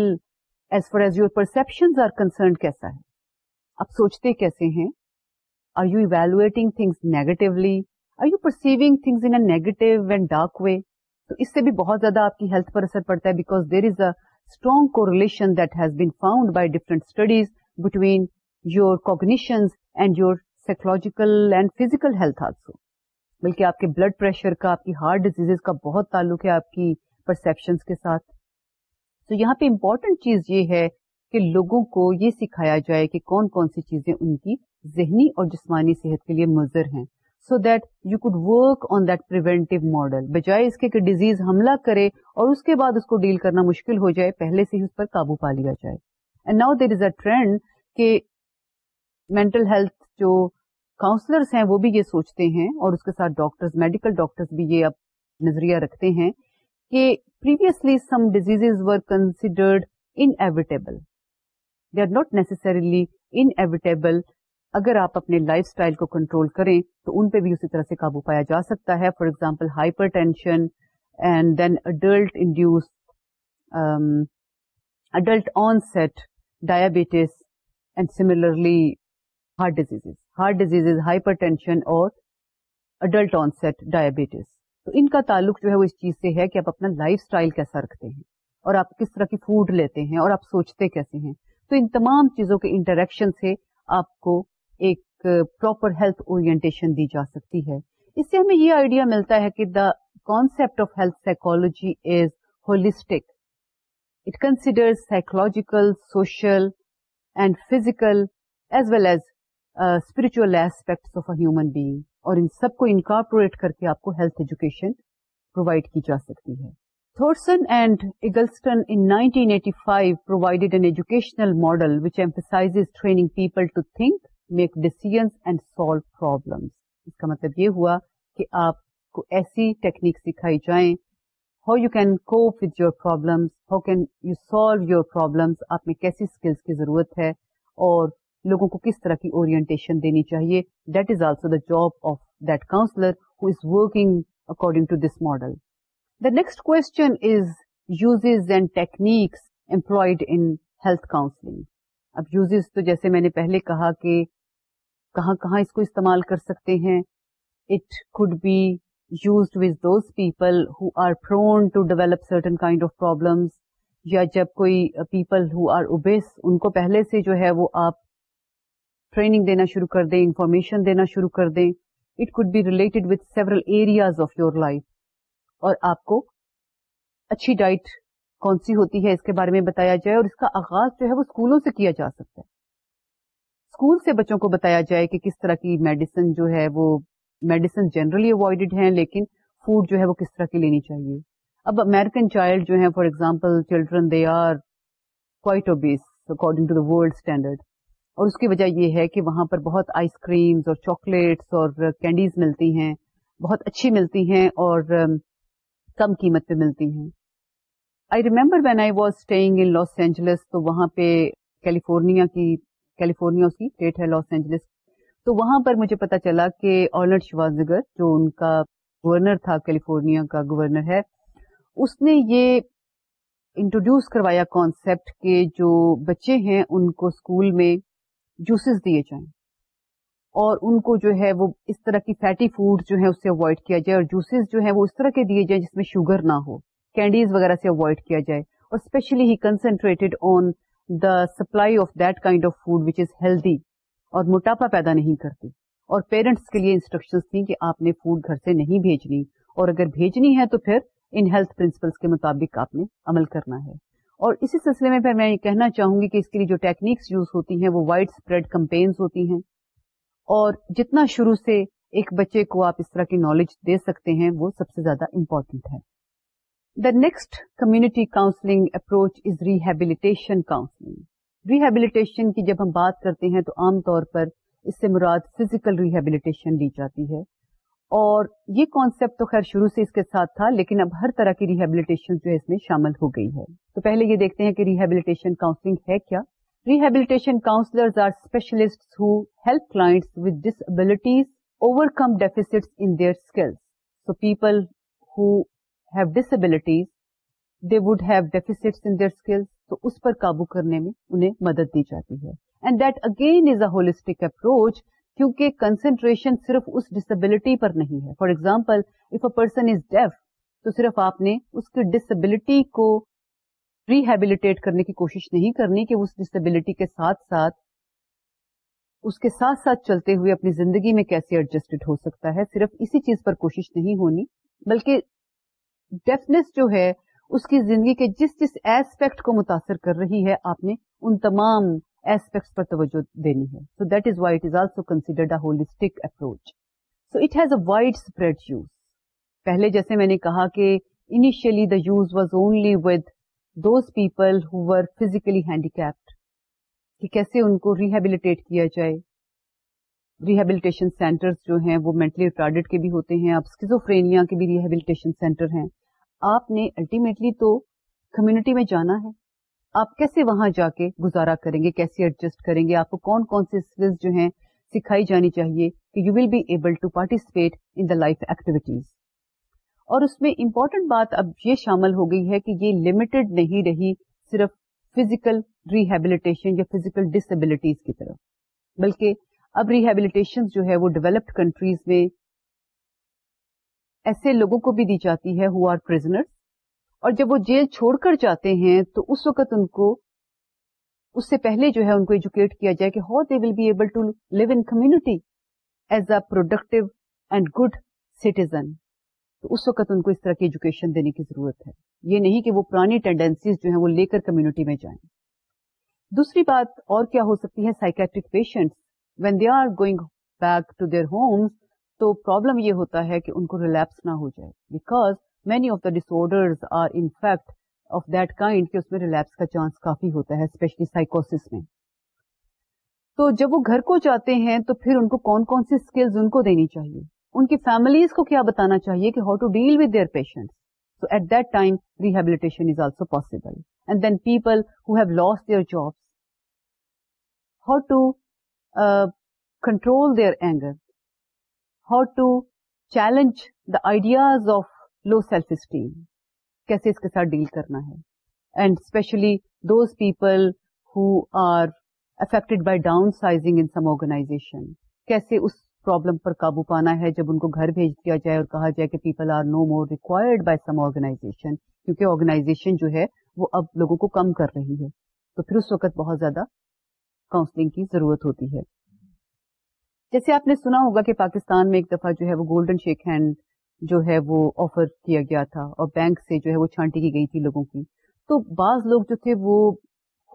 as far as your perception are concerned کیسا ہے آپ سوچتے کیسے ہیں are you evaluating things negatively I you perceiving things in negative and dark way تو اس سے بھی بہت زیادہ آپ کی ہیلتھ پر اثر پڑتا ہے because there is a strong correlation that has been found by different studies between your cognitions and your psychological and physical health also بلکہ آپ کے بلڈ پریشر کا آپ کی ہارٹ ڈیزیز کا بہت تعلق ہے آپ کی پرسپشنس کے ساتھ تو یہاں پہ امپورٹنٹ چیز یہ ہے کہ لوگوں کو یہ سکھایا جائے کہ کون کون سی چیزیں ان کی ذہنی اور جسمانی صحت کے لیے مضر ہیں so that you could work on that preventive model بجائے اس کے ڈیزیز حملہ کرے اور اس کے بعد اس کو ڈیل کرنا مشکل ہو جائے پہلے سے ہی اس پر قابو پا لیا جائے and now there is a trend کہ مینٹل ہیلتھ جو کاؤنسلرس ہیں وہ بھی یہ سوچتے ہیں اور اس کے ساتھ ڈاکٹر میڈیکل ڈاکٹر بھی یہ اب نظریہ رکھتے ہیں کہ previously some disease were considered evitable they are not necessarily evitable اگر آپ اپنے لائف اسٹائل کو کنٹرول کریں تو ان پہ بھی اسی طرح سے قابو پایا جا سکتا ہے for example hypertension and then adult induce adult onset diabetes and similarly heart disease heart disease hypertension اور اڈلٹ آن سیٹ ڈائبٹیز تو ان کا تعلق جو ہے وہ اس چیز سے ہے کہ آپ اپنا لائف اسٹائل کیسا رکھتے ہیں اور آپ کس طرح کی فوڈ لیتے ہیں اور آپ سوچتے کیسے ہیں تو ان تمام چیزوں کے انٹریکشن سے آپ کو ایک پراپر ہیلتھ اورینٹیشن دی جا سکتی ہے اس سے ہمیں یہ آئیڈیا ملتا ہے کہ the concept of health psychology is holistic it consider psychological social and physical as well as spiritual aspect of a human being اور ان سب کو انکارپوریٹ کر کے آپ کو ہیلتھ ایجوکیشن پرووائڈ کی جا سکتی ہے Thoresen and Eggleston in 1985 provided an educational model which emphasizes training people to think make decisions and solve problem اس کا مطلب یہ ہوا کہ آپ کو ایسی ٹیکنیک سکھائی جائیں how you can cope with your problems how can you solve your problems آپ میں کیسی اسکلس کی ضرورت ہے اور لوگوں کو کس طرح کی اورینٹیشن دینی چاہیے that is also the job of that counsellor who is working according to this model the next question is uses and techniques employed in health counselling اب یوزز تو جیسے میں نے پہلے کہا کہ کہاں کہاں اس کو استعمال کر سکتے ہیں it could be used with those people who are prone to develop certain kind of problems یا جب کوئی پیپل ہو آر اوبیس ان کو پہلے سے جو ہے وہ آپ ٹریننگ دینا شروع کر دیں انفارمیشن دینا شروع کر دیں it could be related with several areas of your life اور آپ کو اچھی ڈائٹ کون سی ہوتی ہے اس کے بارے میں بتایا جائے اور اس کا آغاز جو ہے وہ اسکولوں سے کیا جا سکتا ہے اسکول سے بچوں کو بتایا جائے کہ کس طرح کی میڈیسن جو ہے وہ میڈیسن جنرلی اوائڈیڈ ہیں لیکن فوڈ جو ہے وہ کس طرح کی لینی چاہیے اب امیرکن چائلڈ جو ہیں for example children they are quite obese according to the world standard اور اس کی وجہ یہ ہے کہ وہاں پر بہت آئس کریمز اور چاکلیٹس اور کینڈیز ملتی ہیں بہت اچھی ملتی ہیں اور کم قیمت پہ ملتی ہیں I remember when I was staying in Los Angeles تو وہاں پہ کیلیفورنیا کی کیلیفورنیا اس کی اسٹیٹ ہے لاس اینجلس تو وہاں پر مجھے پتا چلا کہ آلرڈ شوازگر جو ان کا گورنر تھا کیلیفورنیا کا گورنر ہے اس نے یہ انٹروڈیوس کروایا کانسیپٹ کہ جو بچے ہیں ان کو اسکول میں جوسز دیے جائیں اور ان کو جو ہے وہ اس طرح کی فیٹی فوڈ جو ہے اس سے اوائڈ کیا جائے اور جوسز جو ہے وہ اس طرح کے دیے جائیں جس میں شوگر نہ ہو کینڈیز وغیرہ سے اوائڈ کیا جائے اور especially he concentrated on supply of that kind of food which is healthy اور موٹاپا پیدا نہیں کرتی اور پیرنٹس کے لیے انسٹرکشن تھیں کہ آپ نے فوڈ گھر سے نہیں بھیجنی اور اگر بھیجنی ہے تو پھر ان ہیلتھ پرنسپلس کے مطابق آپ نے عمل کرنا ہے اور اسی سلسلے میں پھر میں یہ کہنا چاہوں گی کہ اس کے لیے جو ٹیکنیکس یوز ہوتی ہیں وہ وائڈ اسپریڈ کمپینس ہوتی ہیں اور جتنا شروع سے ایک بچے کو آپ اس طرح کی نالج دے سکتے ہیں وہ سب سے زیادہ امپورٹینٹ ہے next community counselling approach is rehabilitation counselling rehabilitation کی جب ہم بات کرتے ہیں تو عام طور پر اس سے مراد فزیکل ریہیبلیٹیشن لی جاتی ہے اور یہ کانسیپٹ تو خیر شروع سے اس کے ساتھ تھا لیکن اب ہر طرح کی ریہیبلیٹیشن جو ہے اس میں شامل ہو گئی ہے تو پہلے یہ دیکھتے ہیں کہ ریہیبلیٹیشن کاؤنسلنگ ہے کیا rehabilitation counsellors are specialist who help class with overcome deficit in their skills so people who would have deficit in their تو اس پر قابو کرنے میں انہیں مدد دی جاتی ہے and that again is a holistic approach کیونکہ کنسنٹریشن صرف اس ڈسبلٹی پر نہیں ہے for example if a person is deaf تو صرف آپ نے اس کی ڈسبلٹی کو ریہیبلیٹیٹ کرنے کی کوشش نہیں کرنی کہ اس ڈسبلٹی کے ساتھ ساتھ اس کے ساتھ ساتھ چلتے ہوئے اپنی زندگی میں کیسے ایڈجسٹڈ ہو سکتا ہے صرف اسی چیز پر کوشش نہیں ہونی بلکہ ڈیفنیس جو ہے اس کی زندگی کے جس جس ایسپیکٹ کو متاثر کر رہی ہے آپ نے ان تمام ایسپیکٹس پر توجہ دینی ہے so that is why is also considered a holistic approach so it has a wide spread use پہلے جیسے میں نے کہا کہ initially the use was only with those people who were physically handicapped کہ کیسے ان کو ریہیبلیٹیٹ کیا جائے ریہیبلیٹیشن سینٹر جو ہیں وہ مینٹلی ریٹارڈیڈ کے بھی ہوتے ہیں آپ اسکیزوفرینیا کے بھی ریہیبلیٹیشن سینٹر ہیں آپ نے الٹیمیٹلی تو کمیونٹی میں جانا ہے آپ کیسے وہاں جا کے گزارا کریں گے کیسے ایڈجسٹ کریں گے آپ کو کون کون سی اسکلز جو ہیں سکھائی جانی چاہیے کہ you will be able to participate in the life activities اور اس میں امپورٹنٹ بات اب یہ شامل ہو گئی ہے کہ یہ لمیٹڈ نہیں رہی صرف فزیکل ریہیبلیٹیشن یا فزیکل ڈس ایبلٹیز کی طرف بلکہ اب ریبلیٹیشن جو ہے وہ ڈیولپڈ کنٹریز میں ایسے لوگوں کو بھی دی جاتی ہے ہو آر اور جب وہ جیل چھوڑ کر جاتے ہیں تو اس وقت ان کو اس سے پہلے جو ہے ان کو ایجوکیٹ کیا جائے کہ how they will be able to live in community as a productive and good citizen تو اس وقت ان کو اس طرح کی ایجوکیشن دینے کی ضرورت ہے یہ نہیں کہ وہ پرانی ٹینڈینسیز جو ہیں وہ لے کر کمیونٹی میں جائیں دوسری بات اور کیا ہو سکتی ہے psychiatric patients when they are going back to their homes تو پرابلم یہ ہوتا ہے کہ ان کو ریلیپس نہ ہو جائے because many of the are of that kind کہ اس میں ریلیپس کا چانس کافی ہوتا ہے اسپیشلی اسپیشلیس میں تو جب وہ گھر کو جاتے ہیں تو پھر ان کو کون کون سی اسکلز ان کو دینی چاہیے ان کی فیملیز کو کیا بتانا چاہیے کہ how to deal with their patient so at that time rehabilitation is also possible and then people who have lost their jobs how to control their anger how to challenge the ideas of low self esteem کیسے اس کے ساتھ ڈیل کرنا ہے and especially those people who are affected by downsizing کیسے اس پرابلم پر قابو پانا ہے جب ان کو گھر بھیج دیا جائے اور کہا جائے کہ people are no more required by some organization کیونکہ آرگنائزیشن جو ہے وہ اب لوگوں کو کم کر رہی ہے تو پھر اس وقت بہت زیادہ کاؤنسلنگ کی ضرورت ہوتی ہے جیسے آپ نے سنا ہوگا کہ پاکستان میں ایک دفعہ جو ہے وہ گولڈن شیک ہینڈ جو ہے وہ آفر کیا گیا تھا اور بینک سے جو ہے وہ چھانٹی کی گئی تھی لوگوں کی تو بعض لوگ جو تھے وہ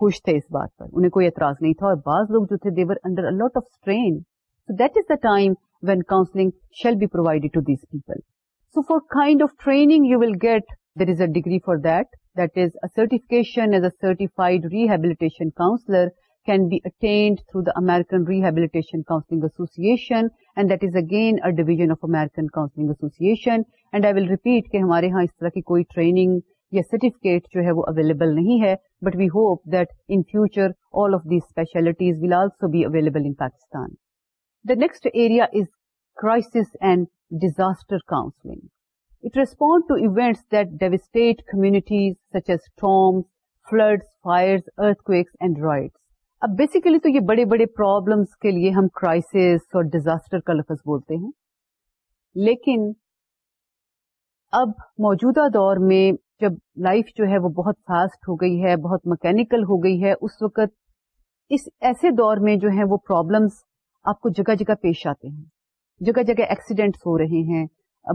خوش تھے اس بات پر انہیں کوئی اعتراض نہیں تھا اور بعض لوگ جو تھے they were under a lot of strain so that is the time when counselling shall be provided to these people so for kind of training you will get there is a degree for that that is a certification as a certified rehabilitation counsellor can be attend through the American rehabilitation counselling association and that is again a division of American counselling association and I will repeat کہ ہمارے یہاں اس طرح کی کوئی ٹریننگ یا سرٹیفکیٹ جو ہے وہ اویلیبل نہیں ہے but we hope that in future all of the specialties will so be available in Pakistan the next area is crisis and disaster counselling it respond to events that devastate communities such as storm floods fire earthquakes and riots اب بیسیکلی تو یہ بڑے بڑے پرابلمس کے لیے ہم کرائسس اور ڈیزاسٹر کا لفظ بولتے ہیں لیکن اب موجودہ دور میں جب لائف جو ہے وہ بہت فاسٹ ہو گئی ہے بہت مکینکل ہو گئی ہے اس وقت اس ایسے دور میں جو ہے وہ پرابلمس آپ کو جگہ جگہ پیش آتے ہیں جگہ جگہ ایکسیڈینٹس ہو رہے ہیں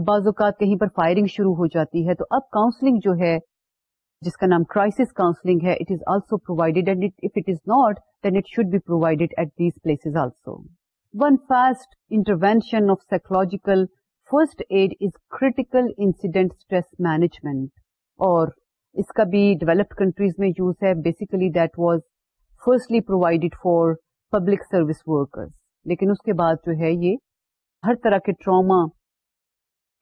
بعض اوقات کہیں پر فائرنگ شروع ہو جاتی ہے تو اب کاؤنسلنگ جو ہے جس کا نام کرائسس کاؤنسلنگ ہے it is also provided and if it is not then it should be provided at these place also one fast intervention of psychological first aid is critical incident stress management اور اس کا بھی ڈیولپڈ کنٹریز میں یوز ہے basically that was firstly provided for public service workers لیکن اس کے بعد جو ہے یہ ہر طرح کے ٹراما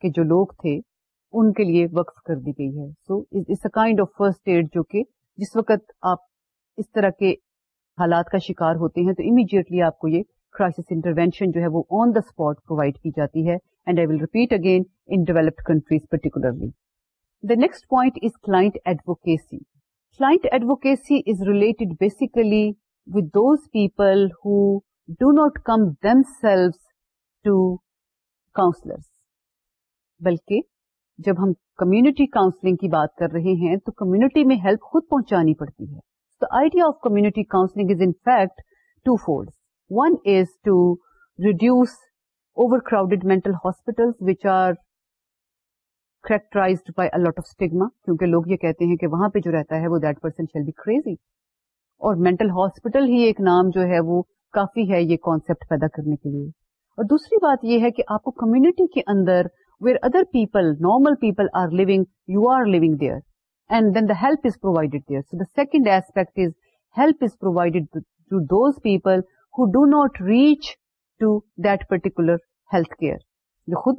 کے جو لوگ تھے ان کے لیے وقف کر دی گئی ہے so it's a kind of first aid جو کہ جس وقت آپ اس طرح کے حالات کا شکار ہوتے ہیں تو امیڈیٹلی آپ کو یہ کرائس انٹروینشن جو ہے وہ آن دا اسپاٹ پرووائڈ کی جاتی ہے and I will repeat again in developed countries particularly the next point is advocacy client advocacy is related basically with those people who do not come themselves to counsellors بلکہ جب ہم کمیونٹی کاؤنسلنگ کی بات کر رہے ہیں تو کمیونٹی میں ہیلپ خود پہنچانی پڑتی ہے idea of community counselling is in fact twofold one is to reduce overcrowded mental hospital characterize by it of stigma کیونکہ لوگ یہ کہتے ہیں کہ وہاں پہ جو رہتا ہے وہ that person shall be crazy اور میں ایک نام جو ہے وہ کافی ہے یہ کانسپٹ پیدا کرنے کے لیے اور دوسری بات یہ ہے کہ آپ کو کمٹی کے اندر where other people normal people are لوگ یو آر لگ there and then that is provided help who not reach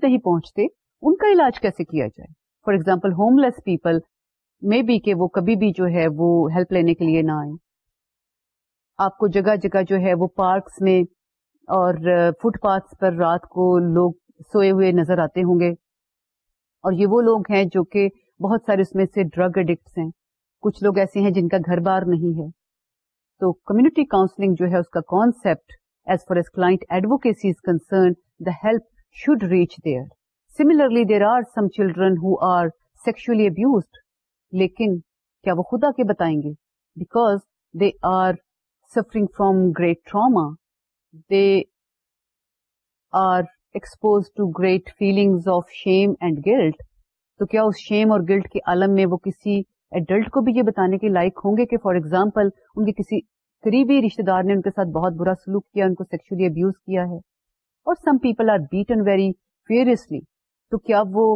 نہیں پہنچتے ان کا علاج کیسے کیا جائے for example homeless people may be کہ وہ کبھی بھی جو ہے وہ ہیلپ لینے کے لیے نہ آئے آپ کو جگہ جگہ جو ہے وہ پارکس میں اور فٹ پات پر رات کو لوگ سوئے ہوئے نظر آتے ہوں گے اور یہ وہ لوگ ہیں جو کہ بہت سارے اس میں سے ڈرگ اڈکٹس ہیں کچھ لوگ ایسے ہیں جن کا گھر بار نہیں ہے تو کمیونٹی کاؤنسلنگ جو ہے اس کا concept is is for advocacy is concern the help should reach there similarly there are some children who are sexually abused لیکن کیا وہ خدا کے بتائیں گے because they are suffering from great trauma they are expose to great feeling of shame and guilt تو کیا اس شیم اور گلٹ کے عالم میں وہ کسی ایڈلٹ کو بھی یہ بتانے کے لائق ہوں گے کہ فار ایگزامپل ان کے کسی قریبی رشتے دار نے ان ان کے ساتھ بہت برا سلوک کیا کیا کو ابیوز ہے اور some people are beat and very fiercely تو کیا وہ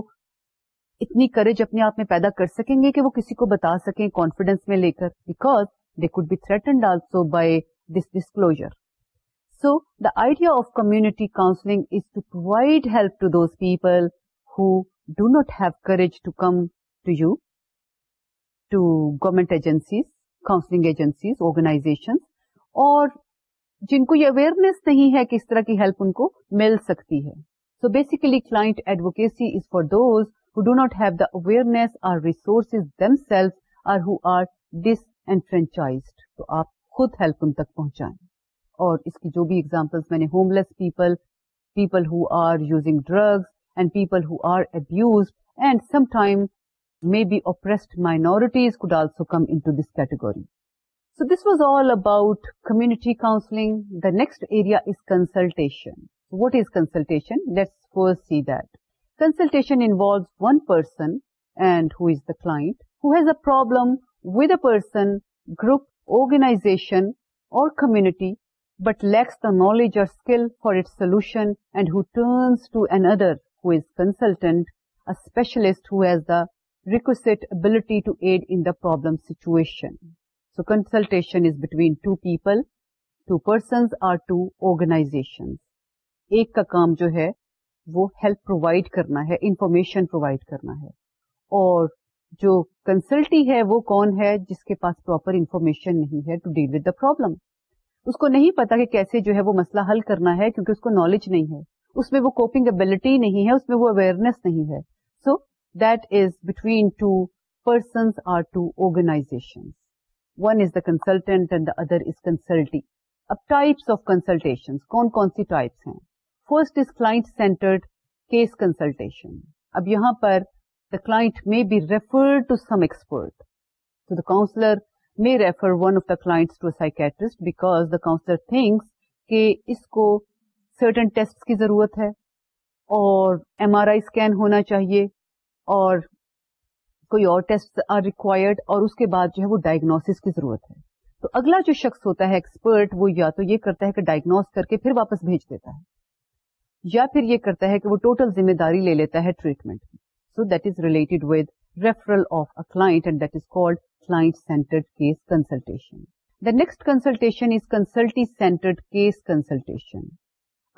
اتنی کریج اپنے آپ میں پیدا کر سکیں گے کہ وہ کسی کو بتا سکیں کانفیڈینس میں لے کر because they could be threatened also by this disclosure so the idea of community counselling is to provide help to those people who do not have courage to come to you to government agencies counselling agencies organisation اور جن کو یہ اویئرنیس نہیں ہے کہ اس طرح کی ہیلپ ان کو مل سکتی ہے so basically client advocacy is for those who not have the awareness or resource themselves or her dish add تو آپ خود ہیلپ ان تک پہنچائیں اور اس کی جو بھی ایگزامپل میں نے homeless people people who are using drugs and people who are abused and sometimes maybe oppressed minorities could also come into this category. So this was all about community counseling. The next area is consultation. What is consultation? Let's first see that. Consultation involves one person, and who is the client, who has a problem with a person, group, organization, or community, but lacks the knowledge or skill for its solution, and who turns to another who is consultant, a specialist who has the requisite ability to aid in the problem situation. So, consultation is between two people, two persons or two organizations. ایک کا کام جو ہے وہ ہیلپ پرووائڈ کرنا ہے انفارمیشن پرووائڈ کرنا ہے اور جو کنسلٹی ہے وہ کون ہے جس کے پاس پراپر انفارمیشن نہیں ہے to deal with the problem اس کو نہیں پتا کہ کیسے جو ہے وہ مسئلہ حل کرنا ہے کیونکہ اس کو نالج نہیں ہے اس میں وہ کوپنگ ابلیٹی نہیں ہے اس میں وہ اویئرنیس نہیں ہے so that is between two persons or two organisation one is the consultant and the other is consultee اب ٹائپس آف کنسلٹیشن کون کون سی ٹائپس ہیں first is client centred case consultation اب یہاں پر the be refer to some expert so the counsellor میں refer one of the class to a psychiatrist because کہ اس کو سرٹن ٹیسٹ کی ضرورت ہے اور ایم آر آئی اسکین ہونا چاہیے اور کوئی اور ٹیسٹ آر ریکوائرڈ اور اس کے بعد جو ہے وہ ڈائگنوس کی ضرورت ہے تو اگلا جو شخص ہوتا ہے ایکسپرٹ وہ یا تو یہ کرتا ہے کہ ڈائگنوس کر کے پھر واپس بھیج دیتا ہے یا پھر یہ کرتا ہے کہ وہ ٹوٹل ذمہ داری لے لیتا ہے ٹریٹمنٹ کی so that is related with referral of a and that is called client centred case consultation the next consultation is consultee centred case consultation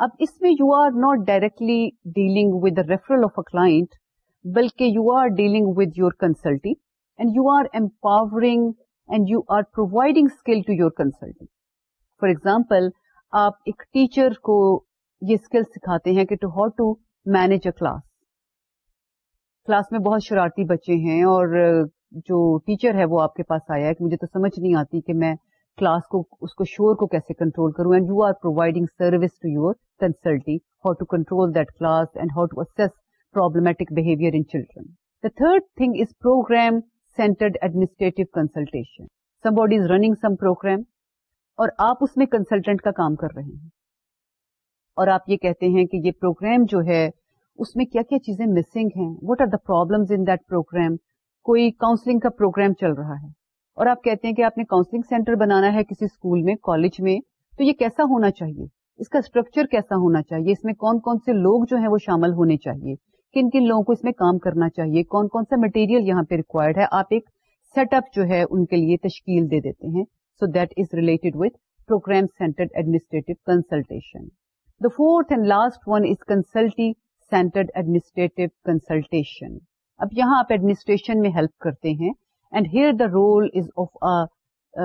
اب اس میں you are not directly dealing with referral of a بلکہ you are dealing with your consulting and you are empowering and you are providing skill to your consulting for example آپ ایک ٹیچر کو یہ اسکل سکھاتے ہیں کہ to how to manage a class class میں بہت شرارتی بچے ہیں اور جو ٹیچر ہے وہ آپ کے پاس آیا ہے کہ مجھے تو سمجھ نہیں آتی کہ میں کلاس کو اس کو شور کو کیسے کنٹرول کروں and you are providing service to your consultee how to control that class and how to assess problematic behaviour in children the third thing is programme centred administrative consultation somebody is running some programme اور آپ اس میں کنسلٹنٹ کا کام کر رہے ہیں اور آپ یہ کہتے ہیں کہ یہ پروگرام جو ہے اس میں کیا کیا چیزیں مسنگ ہیں what are the problem in that programme کوئی کاؤنسلنگ کا پروگرام چل رہا ہے اور آپ کہتے ہیں کہ آپ نے کاؤنسلنگ سینٹر بنانا ہے کسی اسکول میں کالج میں تو یہ کیسا ہونا چاہیے اس کا اسٹرکچر کیسا ہونا چاہیے اس میں کون کون سے لوگ جو ہیں وہ شامل ہونے چاہیے کن کن لوگوں کو اس میں کام کرنا چاہیے کون کون سا مٹیریل یہاں پہ ریکوائرڈ ہے آپ ایک سیٹ اپ جو ہے ان کے لیے تشکیل دے دیتے ہیں so that is related with programme centred administrative consultation the fourth and last one is consultee centred administrative consultation اب یہاں آپ ایڈمنسٹریشن میں ہیلپ کرتے ہیں and here the role is of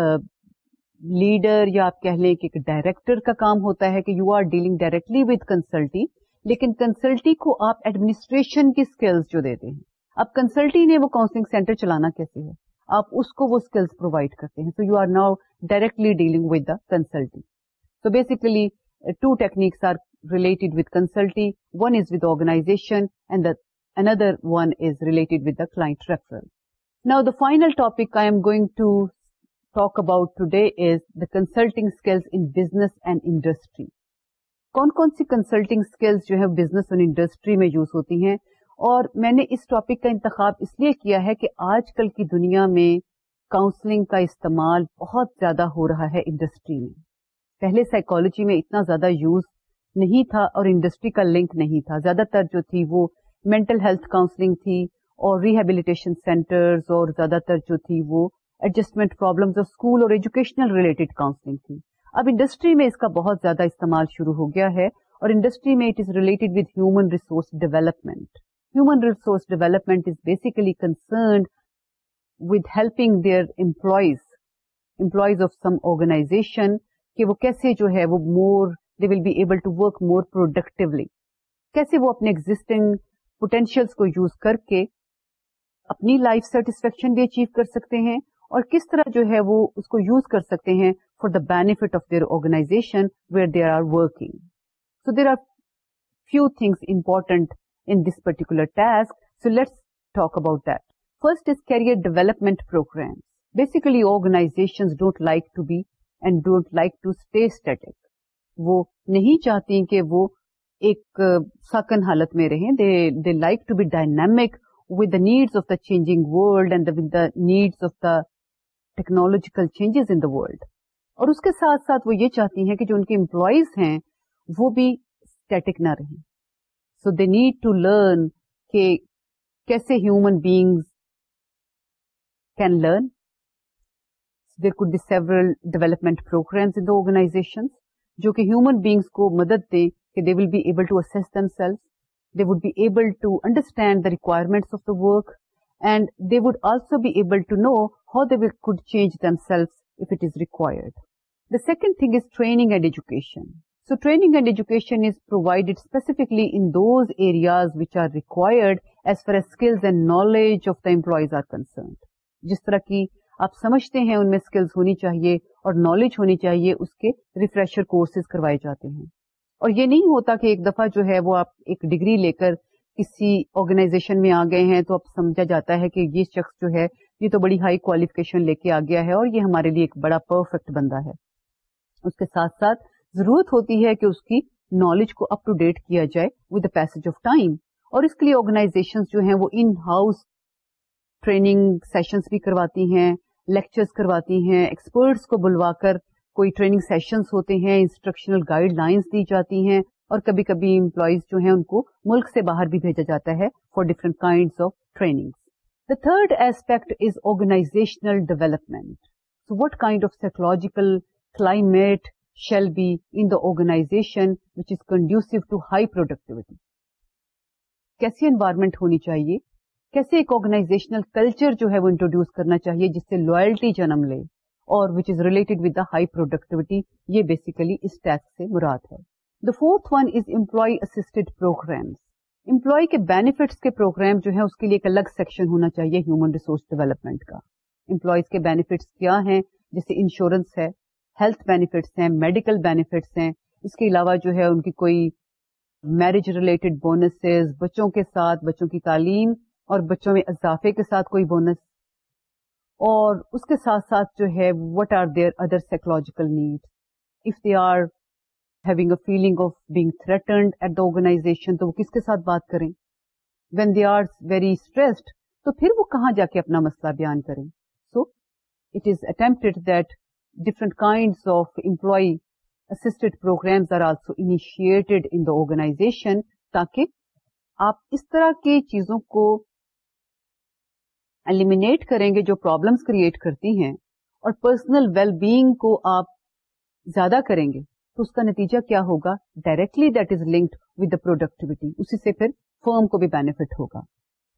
leader یا آپ کہہ لیں کہ ڈائریکٹر کا کام ہوتا ہے کہ you are dealing directly with consultee لیکن کنسلٹی کو آپ ایڈمنسٹریشن کی اسکلز جو دیتے ہیں اب کنسلٹی نے وہ کاؤنسلنگ سینٹر چلانا کیسے ہے آپ اس کو وہ اسکلس پرووائڈ کرتے ہیں so you are now directly dealing with the consultee so basically two techniques are related with consultee one is with organisation and another one is related with the کلافرس now final topic I am going to talk about today is the consulting skills in business and industry کون کون سی کنسلٹنگ اسکلز جو ہے بزنس اینڈ انڈسٹری میں یوز ہوتی ہیں اور میں نے اس ٹاپک کا انتخاب اس لیے کیا ہے کہ آج کل کی دنیا میں کاؤنسلنگ کا استعمال بہت زیادہ ہو رہا ہے انڈسٹری میں پہلے سائیکولوجی میں اتنا زیادہ یوز نہیں تھا اور انڈسٹری کا لنک نہیں تھا زیادہ تر جو تھی وہ مینٹل ہیلتھ کاؤنسلنگ تھی اور ریہیبلیٹیشن سینٹرز اور زیادہ تر جو تھی وہ ایڈجسٹمنٹ پرابلم اور اسکول اور ایجوکیشنل ریلیٹڈ کاؤنسلنگ تھی اب انڈسٹری میں اس کا بہت زیادہ استعمال شروع ہو گیا ہے اور انڈسٹری میں it is related with human resource development human resource development is basically concerned with helping their employees employees of some organization کہ وہ کیسے جو ہے وہ more they will be able to work more productively کیسے وہ اپنے ایگزٹنگ پوٹینشیلس کو یوز کر کے اپنی لائف سیٹسفیکشن بھی اچیو کر سکتے ہیں اور کس طرح جو ہے وہ اس کو یوز کر سکتے ہیں for the benefit of their organisation where they are working so there are few things important in this particular task so let's talk about that first is career development programme basically organisation don't like to be and don't like to stay static وہ نہیں چاہتی کہ وہ ایک ساکن حالت میں رہیں they like to be dynamic with the need of the changing world and the need of the technological changes in the world اور اس کے ساتھ ساتھ وہ یہ چاہتی ہیں کہ جو ان کے امپلائیز ہیں وہ بھی اسٹیٹک نہ رہیں so they need to learn کہ کیسے human beings can learn there could be several development in the organisation جو کہ ہیومن بیگس کو مدد دیں کہ they will be able to us themselves they would be able to understand the requirements of the work and they would also be able to know how they will, could change themselves if it is required. The second thing is training and education. So training and education is provided specifically in those areas which are required as far as skills and knowledge of the employees are concerned. جس طرح کی آپ سمجھتے ہیں ان میں اسکلس ہونی چاہیے اور نالج ہونی چاہیے اس کے ریفریشر کورسز کروائے جاتے ہیں اور یہ نہیں ہوتا کہ ایک دفعہ جو ہے وہ آپ ایک ڈگری لے کر کسی آرگنائزیشن میں آ گئے ہیں تو اب سمجھا جاتا ہے کہ یہ شخص جو ہے یہ تو بڑی ہائی کوالیفکیشن لے کے آ گیا ہے اور یہ ہمارے لیے ایک بڑا پرفیکٹ بندہ ہے اس کے ساتھ ساتھ ضرورت ہوتی ہے کہ اس کی نالج کو اپ ٹو ڈیٹ کیا جائے with the pace of time اور اس کے لیے آرگنائزیشن جو ہیں وہ ان ہاؤس ٹریننگ سیشنس بھی کرواتی ہیں لیکچرس کرواتی ہیں ایکسپرٹس کو بلوا کر کوئی ٹریننگ سیشنز ہوتے ہیں انسٹرکشنل گائیڈ لائنس دی جاتی ہیں اور کبھی کبھی امپلائیز جو ہیں ان کو ملک سے باہر بھی بھیجا جاتا ہے for different kind of training the third aspect is organisational development so what kind of psychological climate shall be in the organisation which is conducive to high productivity کیسی انوائرمنٹ ہونی چاہیے کیسے ایک آرگنائزیشنل کلچر جو ہے وہ انٹروڈیوس کرنا چاہیے جس سے لوئلٹی جنم لے اور which is related with the high productivity یہ بیسیکلی اس ٹیکس سے مراد ہے the fourth one is employee assist programmes employee کے بینیفٹس کے پروگرام جو ہے اس کے لیے ایک الگ سیکشن ہونا چاہیے ہیومن ریسورس ڈیولپمنٹ کا امپلائیز کے بینیفٹس کیا ہیں جیسے انشورنس ہے ہیلتھ بینیفٹس ہیں میڈیکل بینیفٹس ہیں اس کے علاوہ جو ہے ان کی کوئی میرج ریلیٹڈ بونسز بچوں کے ساتھ بچوں کی تعلیم اور بچوں میں اضافے کے ساتھ کوئی بونس اور اس کے ساتھ ساتھ جو ہے what are their other psychological need if they are having a feeling of being threatened at the organisation تو وہ کس کے ساتھ بات کریں when they are very stressed تو پھر وہ کہاں جا کے اپنا مسئلہ بیان کریں so it is attempted that different kind of employee assisted programmes are also initiated in the organisation تاکہ آپ اس طرح کی چیزوں کو ایلیمینیٹ کریں گے جو پرابلمس کریٹ کرتی ہیں اور پرسنل ویل بیگ کو آپ زیادہ کریں گے تو اس کا نتیجہ کیا ہوگا directly that is linked with the productivity اسی سے پھر فرم کو بھی بینیفٹ ہوگا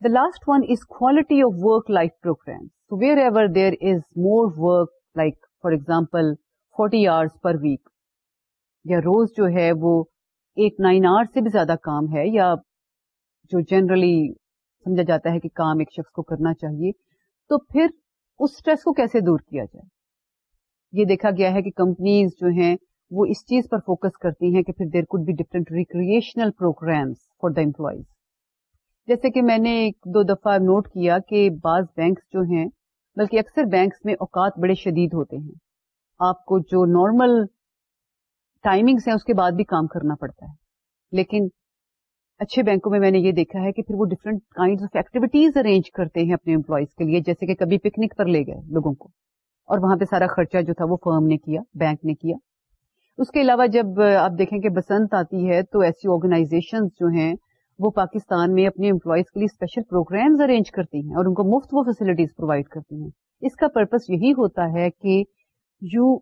the last one is quality of work life programme wherever there is more work like for example forty hours per week یا روز جو ہے وہ ایٹ نائن آر سے بھی زیادہ کام ہے یا جو جنرلی سمجھا جاتا ہے کہ کام ایک شخص کو کرنا چاہیے تو پھر اس اسٹریس کو کیسے دور کیا جائے یہ دیکھا گیا ہے کہ کمپنیز جو ہیں وہ اس چیز پر فوکس کرتی ہیں کہ پھر there could be different recreational programmes for the employees جیسے کہ میں نے ایک دو دفعہ نوٹ کیا کہ بعض بینکس جو ہیں بلکہ اکثر بینکس میں اوقات بڑے شدید ہوتے ہیں آپ کو جو نارمل ٹائمنگس ہیں اس کے بعد بھی کام کرنا پڑتا ہے لیکن اچھے بینکوں میں میں نے یہ دیکھا ہے کہ پھر وہ different kind of activities arrange کرتے ہیں اپنے امپلائیز کے لیے جیسے کہ کبھی پکنک پر لے گئے لوگوں کو اور وہاں پہ سارا خرچہ جو تھا وہ فرم نے کیا بینک نے کیا اس کے علاوہ جب آپ دیکھیں کہ بسنت آتی ہے تو ایسی آرگنائزیشن جو ہیں وہ پاکستان میں اپنے امپلائیز کے لیے اسپیشل پروگرامز ارینج کرتی ہیں اور ان کو مفت وہ فیسلٹیز پرووائڈ کرتی ہیں اس کا پرپز یہی ہوتا ہے کہ you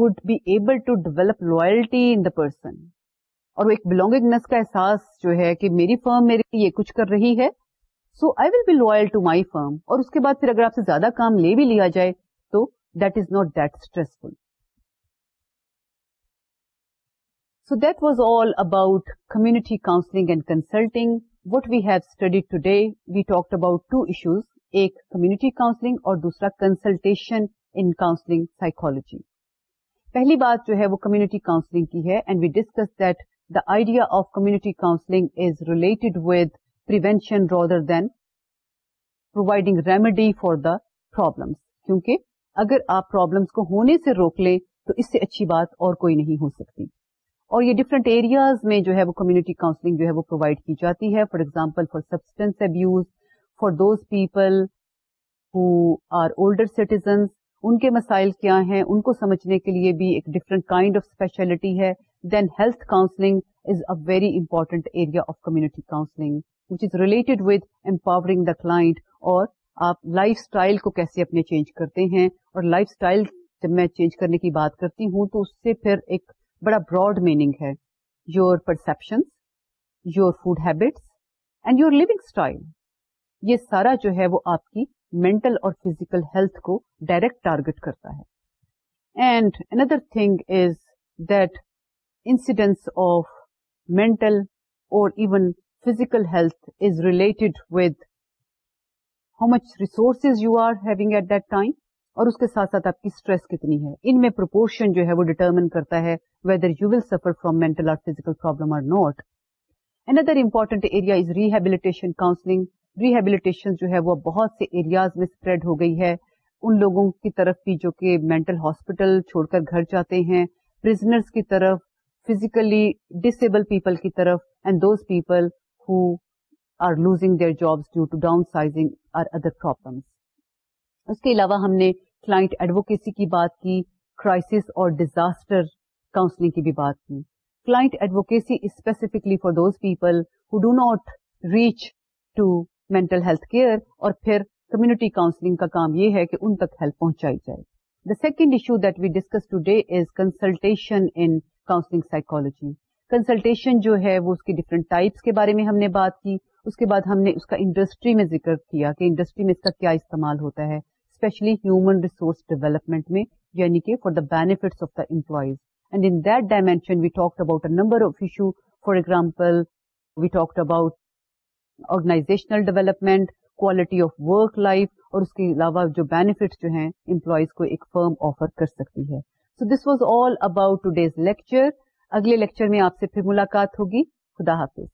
would be able to develop loyalty in the person اور وہ ایک بلونگنگنیس کا احساس جو ہے کہ میری فرم میرے لیے یہ کچھ کر رہی ہے so I will be loyal to my firm اور اس کے بعد پھر اگر آپ سے زیادہ کام لے بھی لیا جائے تو that is not that stressful so that was all about community counselling and consulting what we have study today we talk about two issues ایک کمیونٹی کاؤنسلنگ اور دوسرا کنسلٹیشن ان کاؤنسلنگ سائیکولوجی پہلی بات جو ہے وہ کمیونٹی کاؤنسلنگ کی ہے and we discuss that the idea of community counselling is related with prevention rather than providing remedy for the problems کیونکہ اگر آپ پرابلمس کو ہونے سے روک لیں تو اس سے اچھی بات اور کوئی نہیں ہو سکتی اور یہ ڈفرینٹ ایریاز میں جو ہے وہ کمیونٹی کاؤنسلنگ جو ہے وہ پرووائڈ کی جاتی ہے for example for substance abuse for those people who are older citizens ان کے مسائل کیا ہیں ان کو سمجھنے کے لیے بھی ایک ڈفرنٹ کائنڈ آف اسپیشلٹی ہے then health counselling is a very important area of community counselling which is related with empowering the client اور آپ لائف اسٹائل کو کیسے اپنے چینج کرتے ہیں اور لائف اسٹائل جب میں چینج کرنے کی بات کرتی ہوں تو اس سے پھر ایک بڑا براڈ میننگ ہے your perception your food habits and your living style یہ سارا جو ہے وہ آپ کی مینٹل اور فزیکل ہیلتھ کو ڈائریکٹ ٹارگیٹ کرتا ہے and another thing is that incidence of mental اور even physical health is related with how much resources you are having at that time اور اس کے ساتھ ساتھ آپ کی اسٹریس کتنی ہے ان میں پرپورشن جو ہے وہ ڈیٹرمن کرتا ہے whether you will suffer from mental اور physical problem or not another important area is rehabilitation counselling rehabilitation جو ہے وہ بہت سے ایریاز میں اسپریڈ ہو گئی ہے ان لوگوں کی طرف بھی جو کہ مینٹل ہاسپٹل چھوڑ کر گھر جاتے ہیں پرزنرس کی طرف فزیکلی ڈس ایبل پیپل کی طرف and those people who are losing their jobs due to downsizing or other problems اس کے علاوہ ہم نے کلائنٹ ایڈوکیسی کی بات کی کرائس اور ڈیزاسٹر کاؤنسلنگ کی بھی بات کی client advocacy specifically for those people who do not reach to mental health care اور پھر کمیونٹی کاؤنسلنگ کا کام یہ ہے کہ ان تک ہیلپ پہنچائی جائے the second issue that we discuss today is consultation in counselling psychology consultation جو ہے وہ اس کی ڈفرنٹ ٹائپس کے بارے میں ہم نے بات کی اس کے بعد ہم نے اس کا انڈسٹری میں ذکر کیا کہ انڈسٹری میں اس کا کیا استعمال ہوتا ہے اسپیشلی ہیومن ریسورس ڈیولپمنٹ میں یعنی کہ for the benefits of the employees and in that dimension we talk about number of issue for example we talk about organizational development quality of work life اور اس کے علاوہ جو بینیفٹ جو ہیں امپلائیز کو ایک فرم آفر کر سکتی ہے so this was all about today's lecture اگلے لیکچر میں آپ سے پھر ملاقات ہوگی خدا حافظ